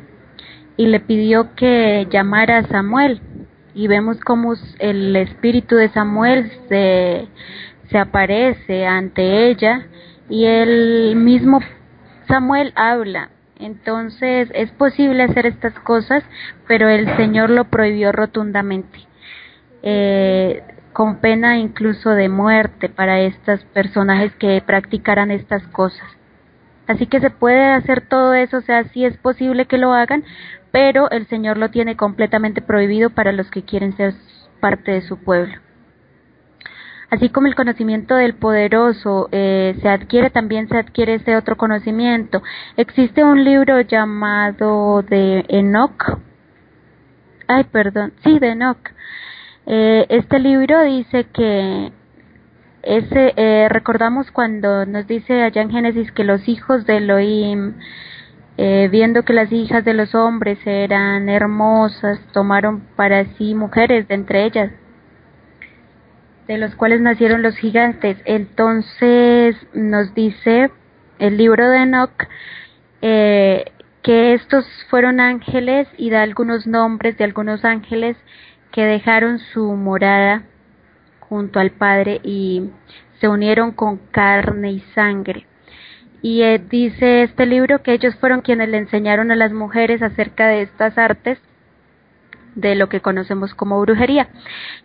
y le pidió que llamara a Samuel y vemos cómo el espíritu de Samuel se, se aparece ante ella y él mismo Samuel habla. Entonces es posible hacer estas cosas, pero el Señor lo prohibió rotundamente, eh, con pena incluso de muerte para estos personajes que practicaran estas cosas. Así que se puede hacer todo eso, o sea, sí es posible que lo hagan, pero el Señor lo tiene completamente prohibido para los que quieren ser parte de su pueblo. Así como el conocimiento del poderoso eh, se adquiere, también se adquiere ese otro conocimiento. Existe un libro llamado de Enoch. Ay, perdón, sí, de Enoch. Eh, este libro dice que ese eh, recordamos cuando nos dice allá en Génesis que los hijos de Elohim eh, viendo que las hijas de los hombres eran hermosas tomaron para sí mujeres de entre ellas de los cuales nacieron los gigantes. Entonces nos dice el libro de Enoch eh, que estos fueron ángeles y da algunos nombres de algunos ángeles que dejaron su morada junto al Padre y se unieron con carne y sangre. Y eh, dice este libro que ellos fueron quienes le enseñaron a las mujeres acerca de estas artes de lo que conocemos como brujería.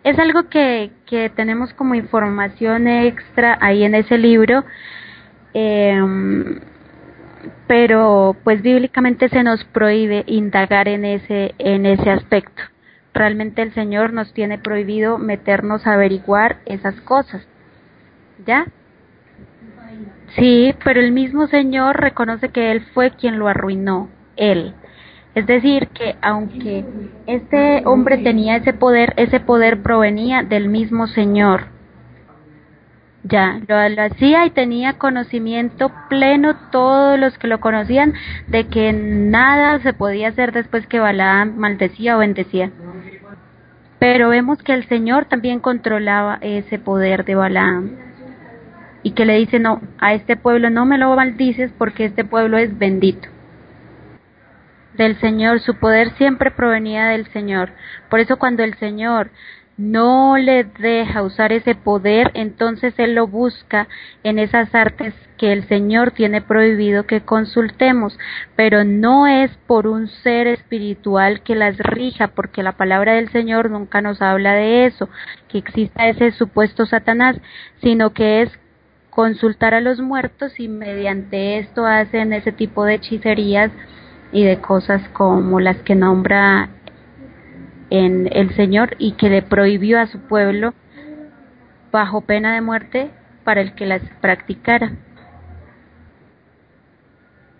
Es algo que, que tenemos como información extra ahí en ese libro, em, pero pues bíblicamente se nos prohíbe indagar en ese, en ese aspecto. Realmente el Señor nos tiene prohibido meternos a averiguar esas cosas. ¿Ya? Sí, pero el mismo Señor reconoce que Él fue quien lo arruinó, Él. Es decir, que aunque este hombre tenía ese poder, ese poder provenía del mismo Señor. Ya, lo, hacía y tenía conocimiento pleno todos los que lo conocían de que nada se podía hacer después que Balaam maldecía o bendecía. Pero vemos que el Señor también controlaba ese poder de Balaam y que le dice, no, a este pueblo no me lo maldices porque este pueblo es bendito. Del Señor, su poder siempre provenía del Señor. Por eso cuando el Señor no le deja usar ese poder, entonces él lo busca en esas artes que el Señor tiene prohibido que consultemos, pero no es por un ser espiritual que las rija, porque la palabra del Señor nunca nos habla de eso, que exista ese supuesto Satanás, sino que es consultar a los muertos y mediante esto hacen ese tipo de hechicerías y de cosas como las que nombra en el Señor y que le prohibió a su pueblo bajo pena de muerte para el que las practicara.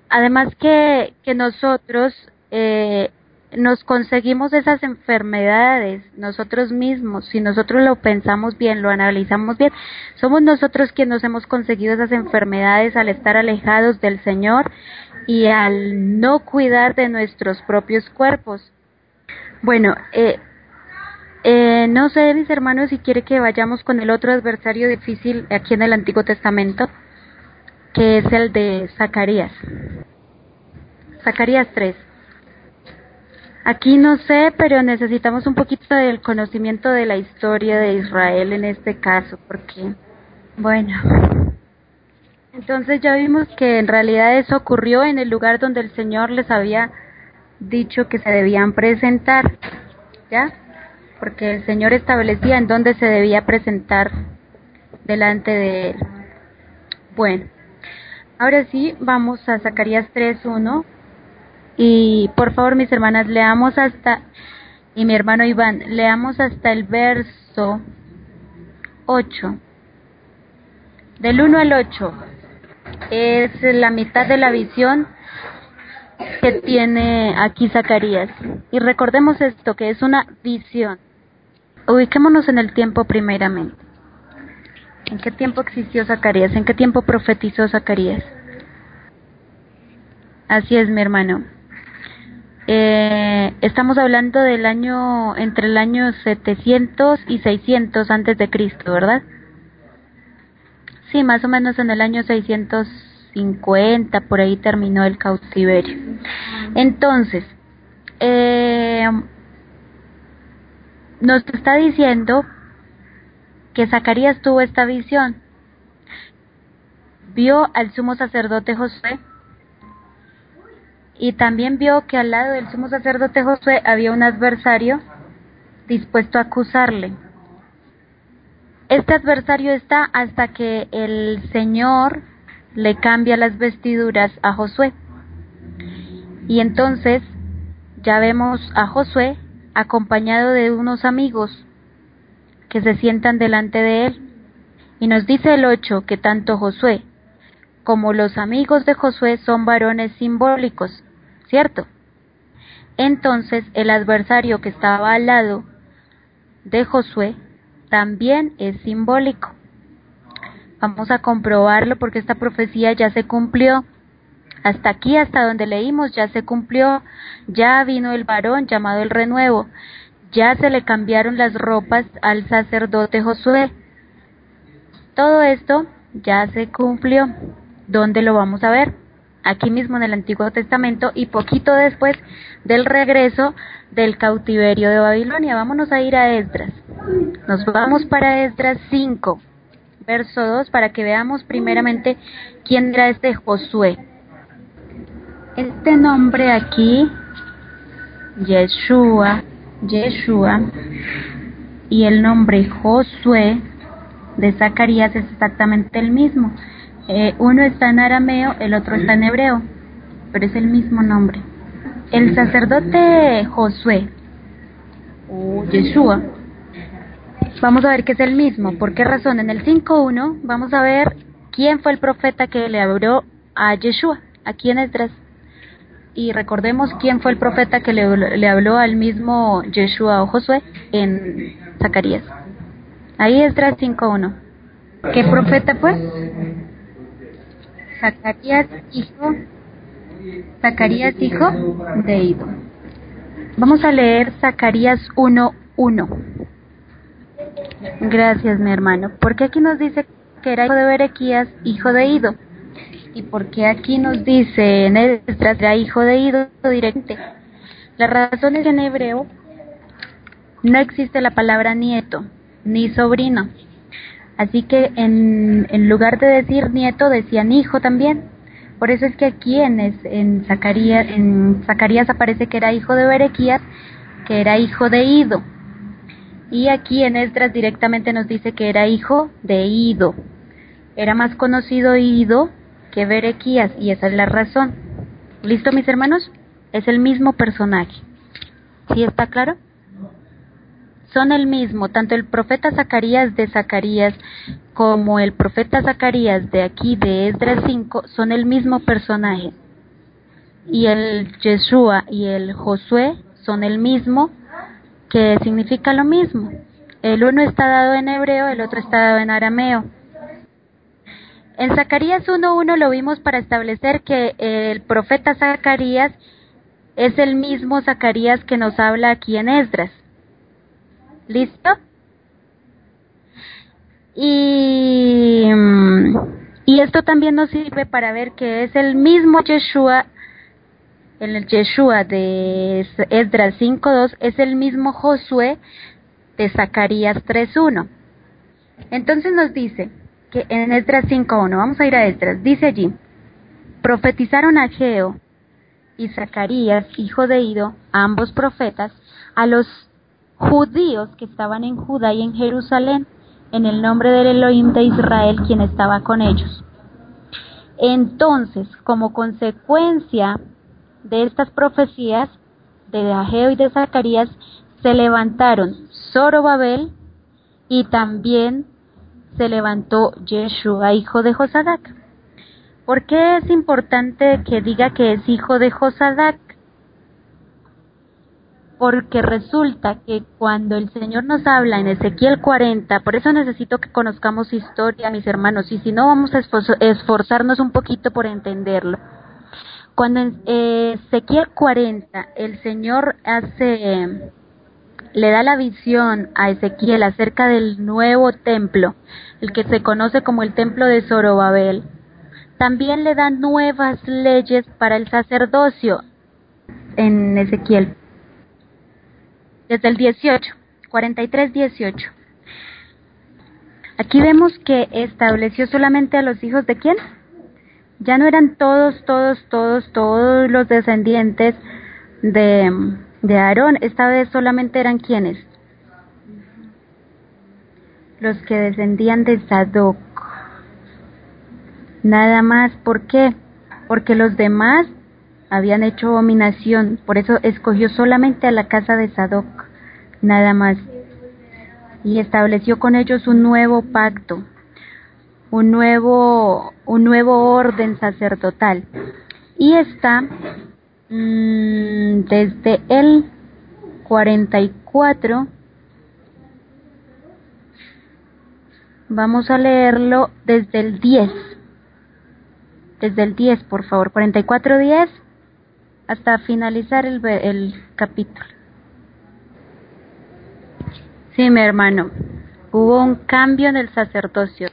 Además que, que nosotros eh, nos conseguimos esas enfermedades nosotros mismos, si nosotros lo pensamos bien, lo analizamos bien, somos nosotros quienes nos hemos conseguido esas enfermedades al estar alejados del Señor y al no cuidar de nuestros propios cuerpos. Bueno, eh, eh, no sé, mis hermanos, si quiere que vayamos con el otro adversario difícil aquí en el Antiguo Testamento, que es el de Zacarías. Zacarías 3. Aquí no sé, pero necesitamos un poquito del conocimiento de la historia de Israel en este caso, porque, bueno, entonces ya vimos que en realidad eso ocurrió en el lugar donde el Señor les había dicho que se debían presentar, ¿ya? Porque el Señor establecía en dónde se debía presentar delante de Él. Bueno, ahora sí, vamos a Zacarías 3.1 y por favor mis hermanas, leamos hasta, y mi hermano Iván, leamos hasta el verso 8. Del 1 al 8 es la mitad de la visión que tiene aquí Zacarías. Y recordemos esto, que es una visión. Ubiquémonos en el tiempo primeramente. ¿En qué tiempo existió Zacarías? ¿En qué tiempo profetizó Zacarías? Así es, mi hermano. Eh, estamos hablando del año, entre el año 700 y 600 antes de Cristo, ¿verdad? Sí, más o menos en el año 600 50, por ahí terminó el cautiverio. Entonces, eh, nos está diciendo que Zacarías tuvo esta visión. Vio al sumo sacerdote Josué y también vio que al lado del sumo sacerdote Josué había un adversario dispuesto a acusarle. Este adversario está hasta que el Señor le cambia las vestiduras a Josué. Y entonces ya vemos a Josué acompañado de unos amigos que se sientan delante de él. Y nos dice el 8 que tanto Josué como los amigos de Josué son varones simbólicos, ¿cierto? Entonces el adversario que estaba al lado de Josué también es simbólico. Vamos a comprobarlo porque esta profecía ya se cumplió. Hasta aquí, hasta donde leímos, ya se cumplió. Ya vino el varón llamado el renuevo. Ya se le cambiaron las ropas al sacerdote Josué. Todo esto ya se cumplió. ¿Dónde lo vamos a ver? Aquí mismo en el Antiguo Testamento y poquito después del regreso del cautiverio de Babilonia. Vámonos a ir a Esdras. Nos vamos para Esdras 5 verso 2 para que veamos primeramente quién era este Josué. Este nombre aquí, Yeshua, Yeshua, y el nombre Josué de Zacarías es exactamente el mismo. Eh, uno está en arameo, el otro está en hebreo, pero es el mismo nombre. El sacerdote Josué, o Yeshua, Vamos a ver que es el mismo. ¿Por qué razón? En el 5.1 vamos a ver quién fue el profeta que le habló a Yeshua, aquí en Esdras. Y recordemos quién fue el profeta que le, le habló al mismo Yeshua o Josué en Zacarías. Ahí Esdras 5.1. ¿Qué profeta pues? Zacarías hijo Zacarías hijo de Ido. Vamos a leer Zacarías 1.1. Gracias, mi hermano. ¿Por qué aquí nos dice que era hijo de Berequías, hijo de Ido? ¿Y por qué aquí nos dice en el era hijo de Ido directamente? La razón es que en hebreo no existe la palabra nieto ni sobrino. Así que en, en lugar de decir nieto decían hijo también. Por eso es que aquí en, en, Zacarías, en Zacarías aparece que era hijo de Berequías, que era hijo de Ido. Y aquí en Esdras directamente nos dice que era hijo de Ido. Era más conocido Ido que Berequías y esa es la razón. ¿Listo mis hermanos? Es el mismo personaje. ¿Sí está claro? son el mismo, tanto el profeta Zacarías de Zacarías como el profeta Zacarías de aquí de Esdras 5 son el mismo personaje. Y el Yeshua y el Josué son el mismo, que significa lo mismo. El uno está dado en hebreo, el otro está dado en arameo. En Zacarías 1.1 lo vimos para establecer que el profeta Zacarías es el mismo Zacarías que nos habla aquí en Esdras. ¿Listo? Y, y esto también nos sirve para ver que es el mismo Yeshua, el Yeshua de Esdras 5.2, es el mismo Josué de Zacarías 3.1. Entonces nos dice que en Esdras 5.1, vamos a ir a Esdras, dice allí, profetizaron a Geo y Zacarías, hijo de Ido, ambos profetas, a los judíos que estaban en Judá y en Jerusalén, en el nombre del Elohim de Israel, quien estaba con ellos. Entonces, como consecuencia de estas profecías de Ageo y de Zacarías, se levantaron Zorobabel y también se levantó Yeshua, hijo de Josadac. ¿Por qué es importante que diga que es hijo de Josadac? porque resulta que cuando el Señor nos habla en Ezequiel 40, por eso necesito que conozcamos historia, mis hermanos, y si no vamos a esforzarnos un poquito por entenderlo. Cuando en Ezequiel 40 el Señor hace, le da la visión a Ezequiel acerca del nuevo templo, el que se conoce como el templo de Zorobabel, también le da nuevas leyes para el sacerdocio en Ezequiel desde el 18, 43, 18. Aquí vemos que estableció solamente a los hijos de quién? Ya no eran todos, todos, todos, todos los descendientes de, de Aarón, esta vez solamente eran quienes? Los que descendían de Sadoc. Nada más, ¿por qué? Porque los demás habían hecho abominación, por eso escogió solamente a la casa de Sadoc, nada más, y estableció con ellos un nuevo pacto, un nuevo, un nuevo orden sacerdotal. Y está mm, desde el 44, vamos a leerlo desde el 10, desde el 10, por favor, 44, 10 hasta finalizar el, el capítulo. Sí, mi hermano, hubo un cambio en el sacerdocio.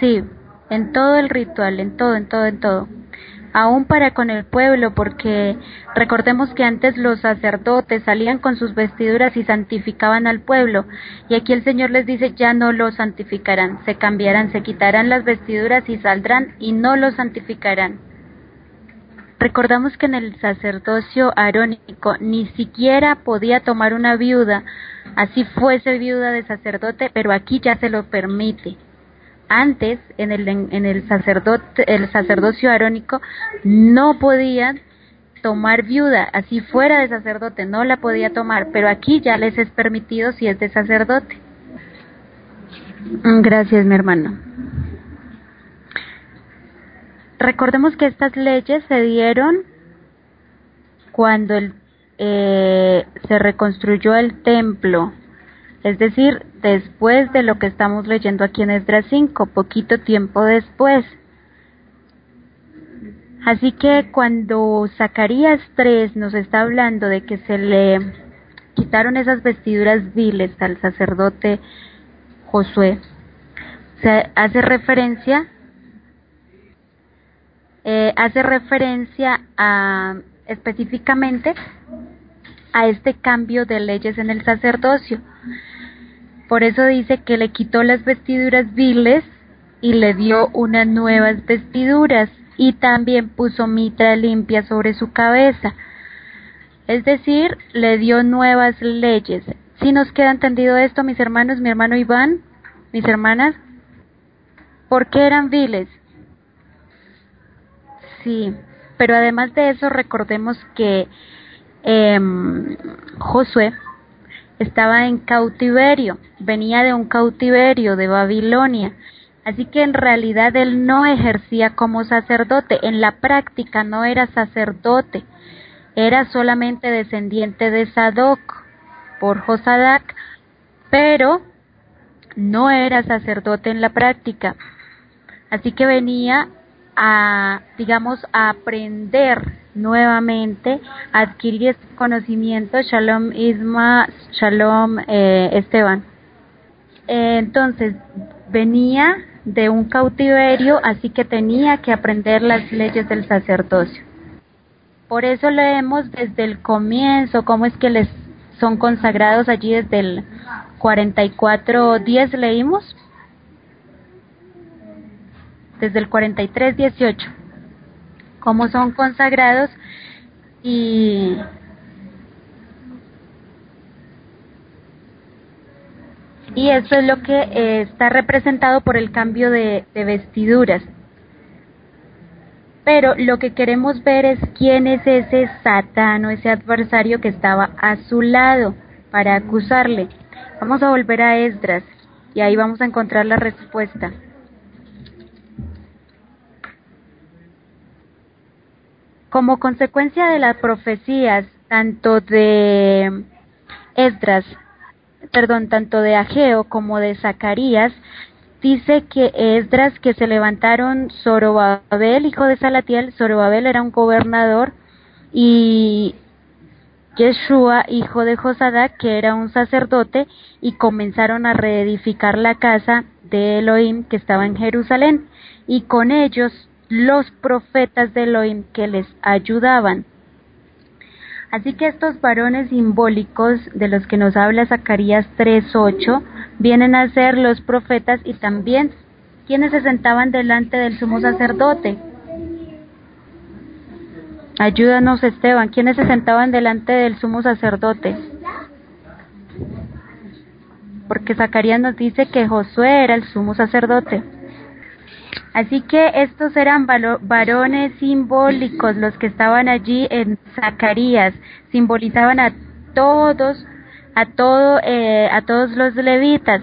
Sí, en todo el ritual, en todo, en todo, en todo. Aún para con el pueblo, porque recordemos que antes los sacerdotes salían con sus vestiduras y santificaban al pueblo, y aquí el Señor les dice, ya no lo santificarán, se cambiarán, se quitarán las vestiduras y saldrán y no lo santificarán. Recordamos que en el sacerdocio arónico ni siquiera podía tomar una viuda, así fuese viuda de sacerdote, pero aquí ya se lo permite. Antes, en el, en el, sacerdote, el sacerdocio arónico, no podían tomar viuda, así fuera de sacerdote, no la podía tomar, pero aquí ya les es permitido si es de sacerdote. Gracias, mi hermano. Recordemos que estas leyes se dieron cuando el, eh, se reconstruyó el templo es decir, después de lo que estamos leyendo aquí en Esdras 5, poquito tiempo después. Así que cuando Zacarías 3 nos está hablando de que se le quitaron esas vestiduras viles al sacerdote Josué, se hace referencia eh, hace referencia a específicamente a este cambio de leyes en el sacerdocio. Por eso dice que le quitó las vestiduras viles y le dio unas nuevas vestiduras y también puso mitra limpia sobre su cabeza. Es decir, le dio nuevas leyes. Si nos queda entendido esto, mis hermanos, mi hermano Iván, mis hermanas, ¿por qué eran viles? Sí, pero además de eso recordemos que em, Josué estaba en cautiverio, venía de un cautiverio de Babilonia, así que en realidad él no ejercía como sacerdote, en la práctica no era sacerdote, era solamente descendiente de Sadoc por Josadac, pero no era sacerdote en la práctica. Así que venía a, digamos, a aprender nuevamente, adquirir este conocimiento. Shalom Isma, Shalom eh, Esteban. Eh, entonces, venía de un cautiverio, así que tenía que aprender las leyes del sacerdocio. Por eso leemos desde el comienzo cómo es que les son consagrados allí desde el 44.10 leímos desde el 43-18, cómo son consagrados y y eso es lo que eh, está representado por el cambio de, de vestiduras. Pero lo que queremos ver es quién es ese Satán o ese adversario que estaba a su lado para acusarle. Vamos a volver a Esdras y ahí vamos a encontrar la respuesta. Como consecuencia de las profecías tanto de Esdras, perdón, tanto de Ageo como de Zacarías, dice que Esdras que se levantaron Zorobabel, hijo de Salatiel, Zorobabel era un gobernador y Yeshua, hijo de Josadac, que era un sacerdote, y comenzaron a reedificar la casa de Elohim que estaba en Jerusalén, y con ellos los profetas de Elohim que les ayudaban. Así que estos varones simbólicos de los que nos habla Zacarías 3.8 vienen a ser los profetas y también quienes se sentaban delante del sumo sacerdote. Ayúdanos Esteban, quienes se sentaban delante del sumo sacerdote. Porque Zacarías nos dice que Josué era el sumo sacerdote. Así que estos eran varones simbólicos, los que estaban allí en Zacarías, simbolizaban a todos, a todo, eh, a todos los levitas.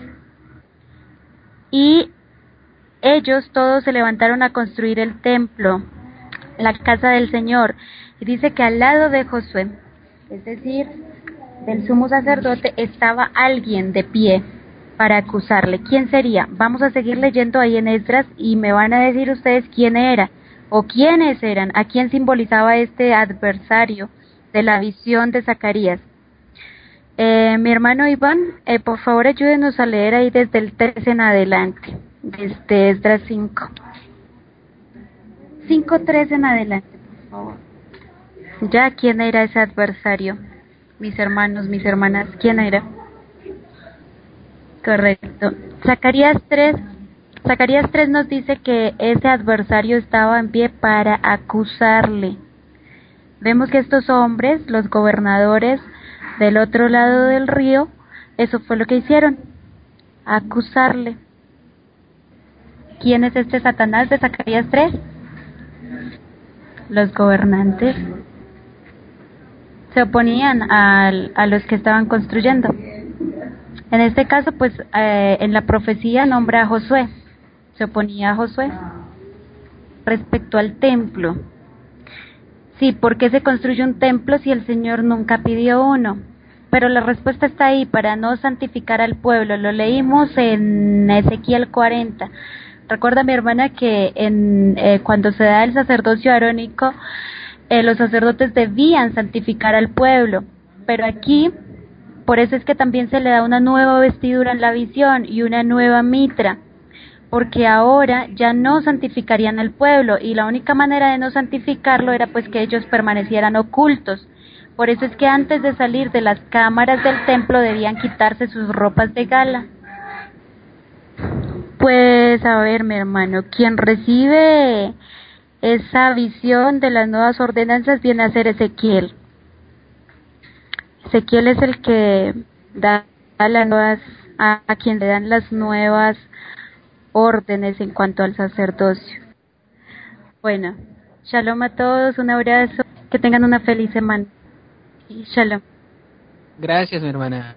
Y ellos todos se levantaron a construir el templo, la casa del Señor. Y dice que al lado de Josué, es decir, del sumo sacerdote, estaba alguien de pie para acusarle. ¿Quién sería? Vamos a seguir leyendo ahí en Esdras y me van a decir ustedes quién era o quiénes eran, a quién simbolizaba este adversario de la visión de Zacarías. Eh, mi hermano Iván, eh, por favor ayúdenos a leer ahí desde el 13 en adelante, desde Esdras 5. 5.13 en adelante, por favor. Ya, ¿quién era ese adversario? Mis hermanos, mis hermanas, ¿quién era? Correcto. Zacarías 3, Zacarías 3 nos dice que ese adversario estaba en pie para acusarle. Vemos que estos hombres, los gobernadores del otro lado del río, eso fue lo que hicieron, acusarle. ¿Quién es este Satanás de Zacarías 3? Los gobernantes se oponían a, a los que estaban construyendo. En este caso, pues eh, en la profecía nombra a Josué, se oponía a Josué respecto al templo. Sí, ¿por qué se construye un templo si el Señor nunca pidió uno? pero la respuesta está ahí, para no santificar al pueblo. Lo leímos en Ezequiel 40. Recuerda mi hermana que en, eh, cuando se da el sacerdocio arónico, eh, los sacerdotes debían santificar al pueblo, pero aquí, por eso es que también se le da una nueva vestidura en la visión y una nueva mitra, porque ahora ya no santificarían al pueblo y la única manera de no santificarlo era pues que ellos permanecieran ocultos. Por eso es que antes de salir de las cámaras del templo debían quitarse sus ropas de gala. Pues a ver, mi hermano, quien recibe esa visión de las nuevas ordenanzas viene a ser Ezequiel. Ezequiel es el que da las nuevas a, quien le dan las nuevas órdenes en cuanto al sacerdocio. Bueno, shalom a todos, un abrazo, que tengan una feliz semana. Shalom. Gracias, mi hermana.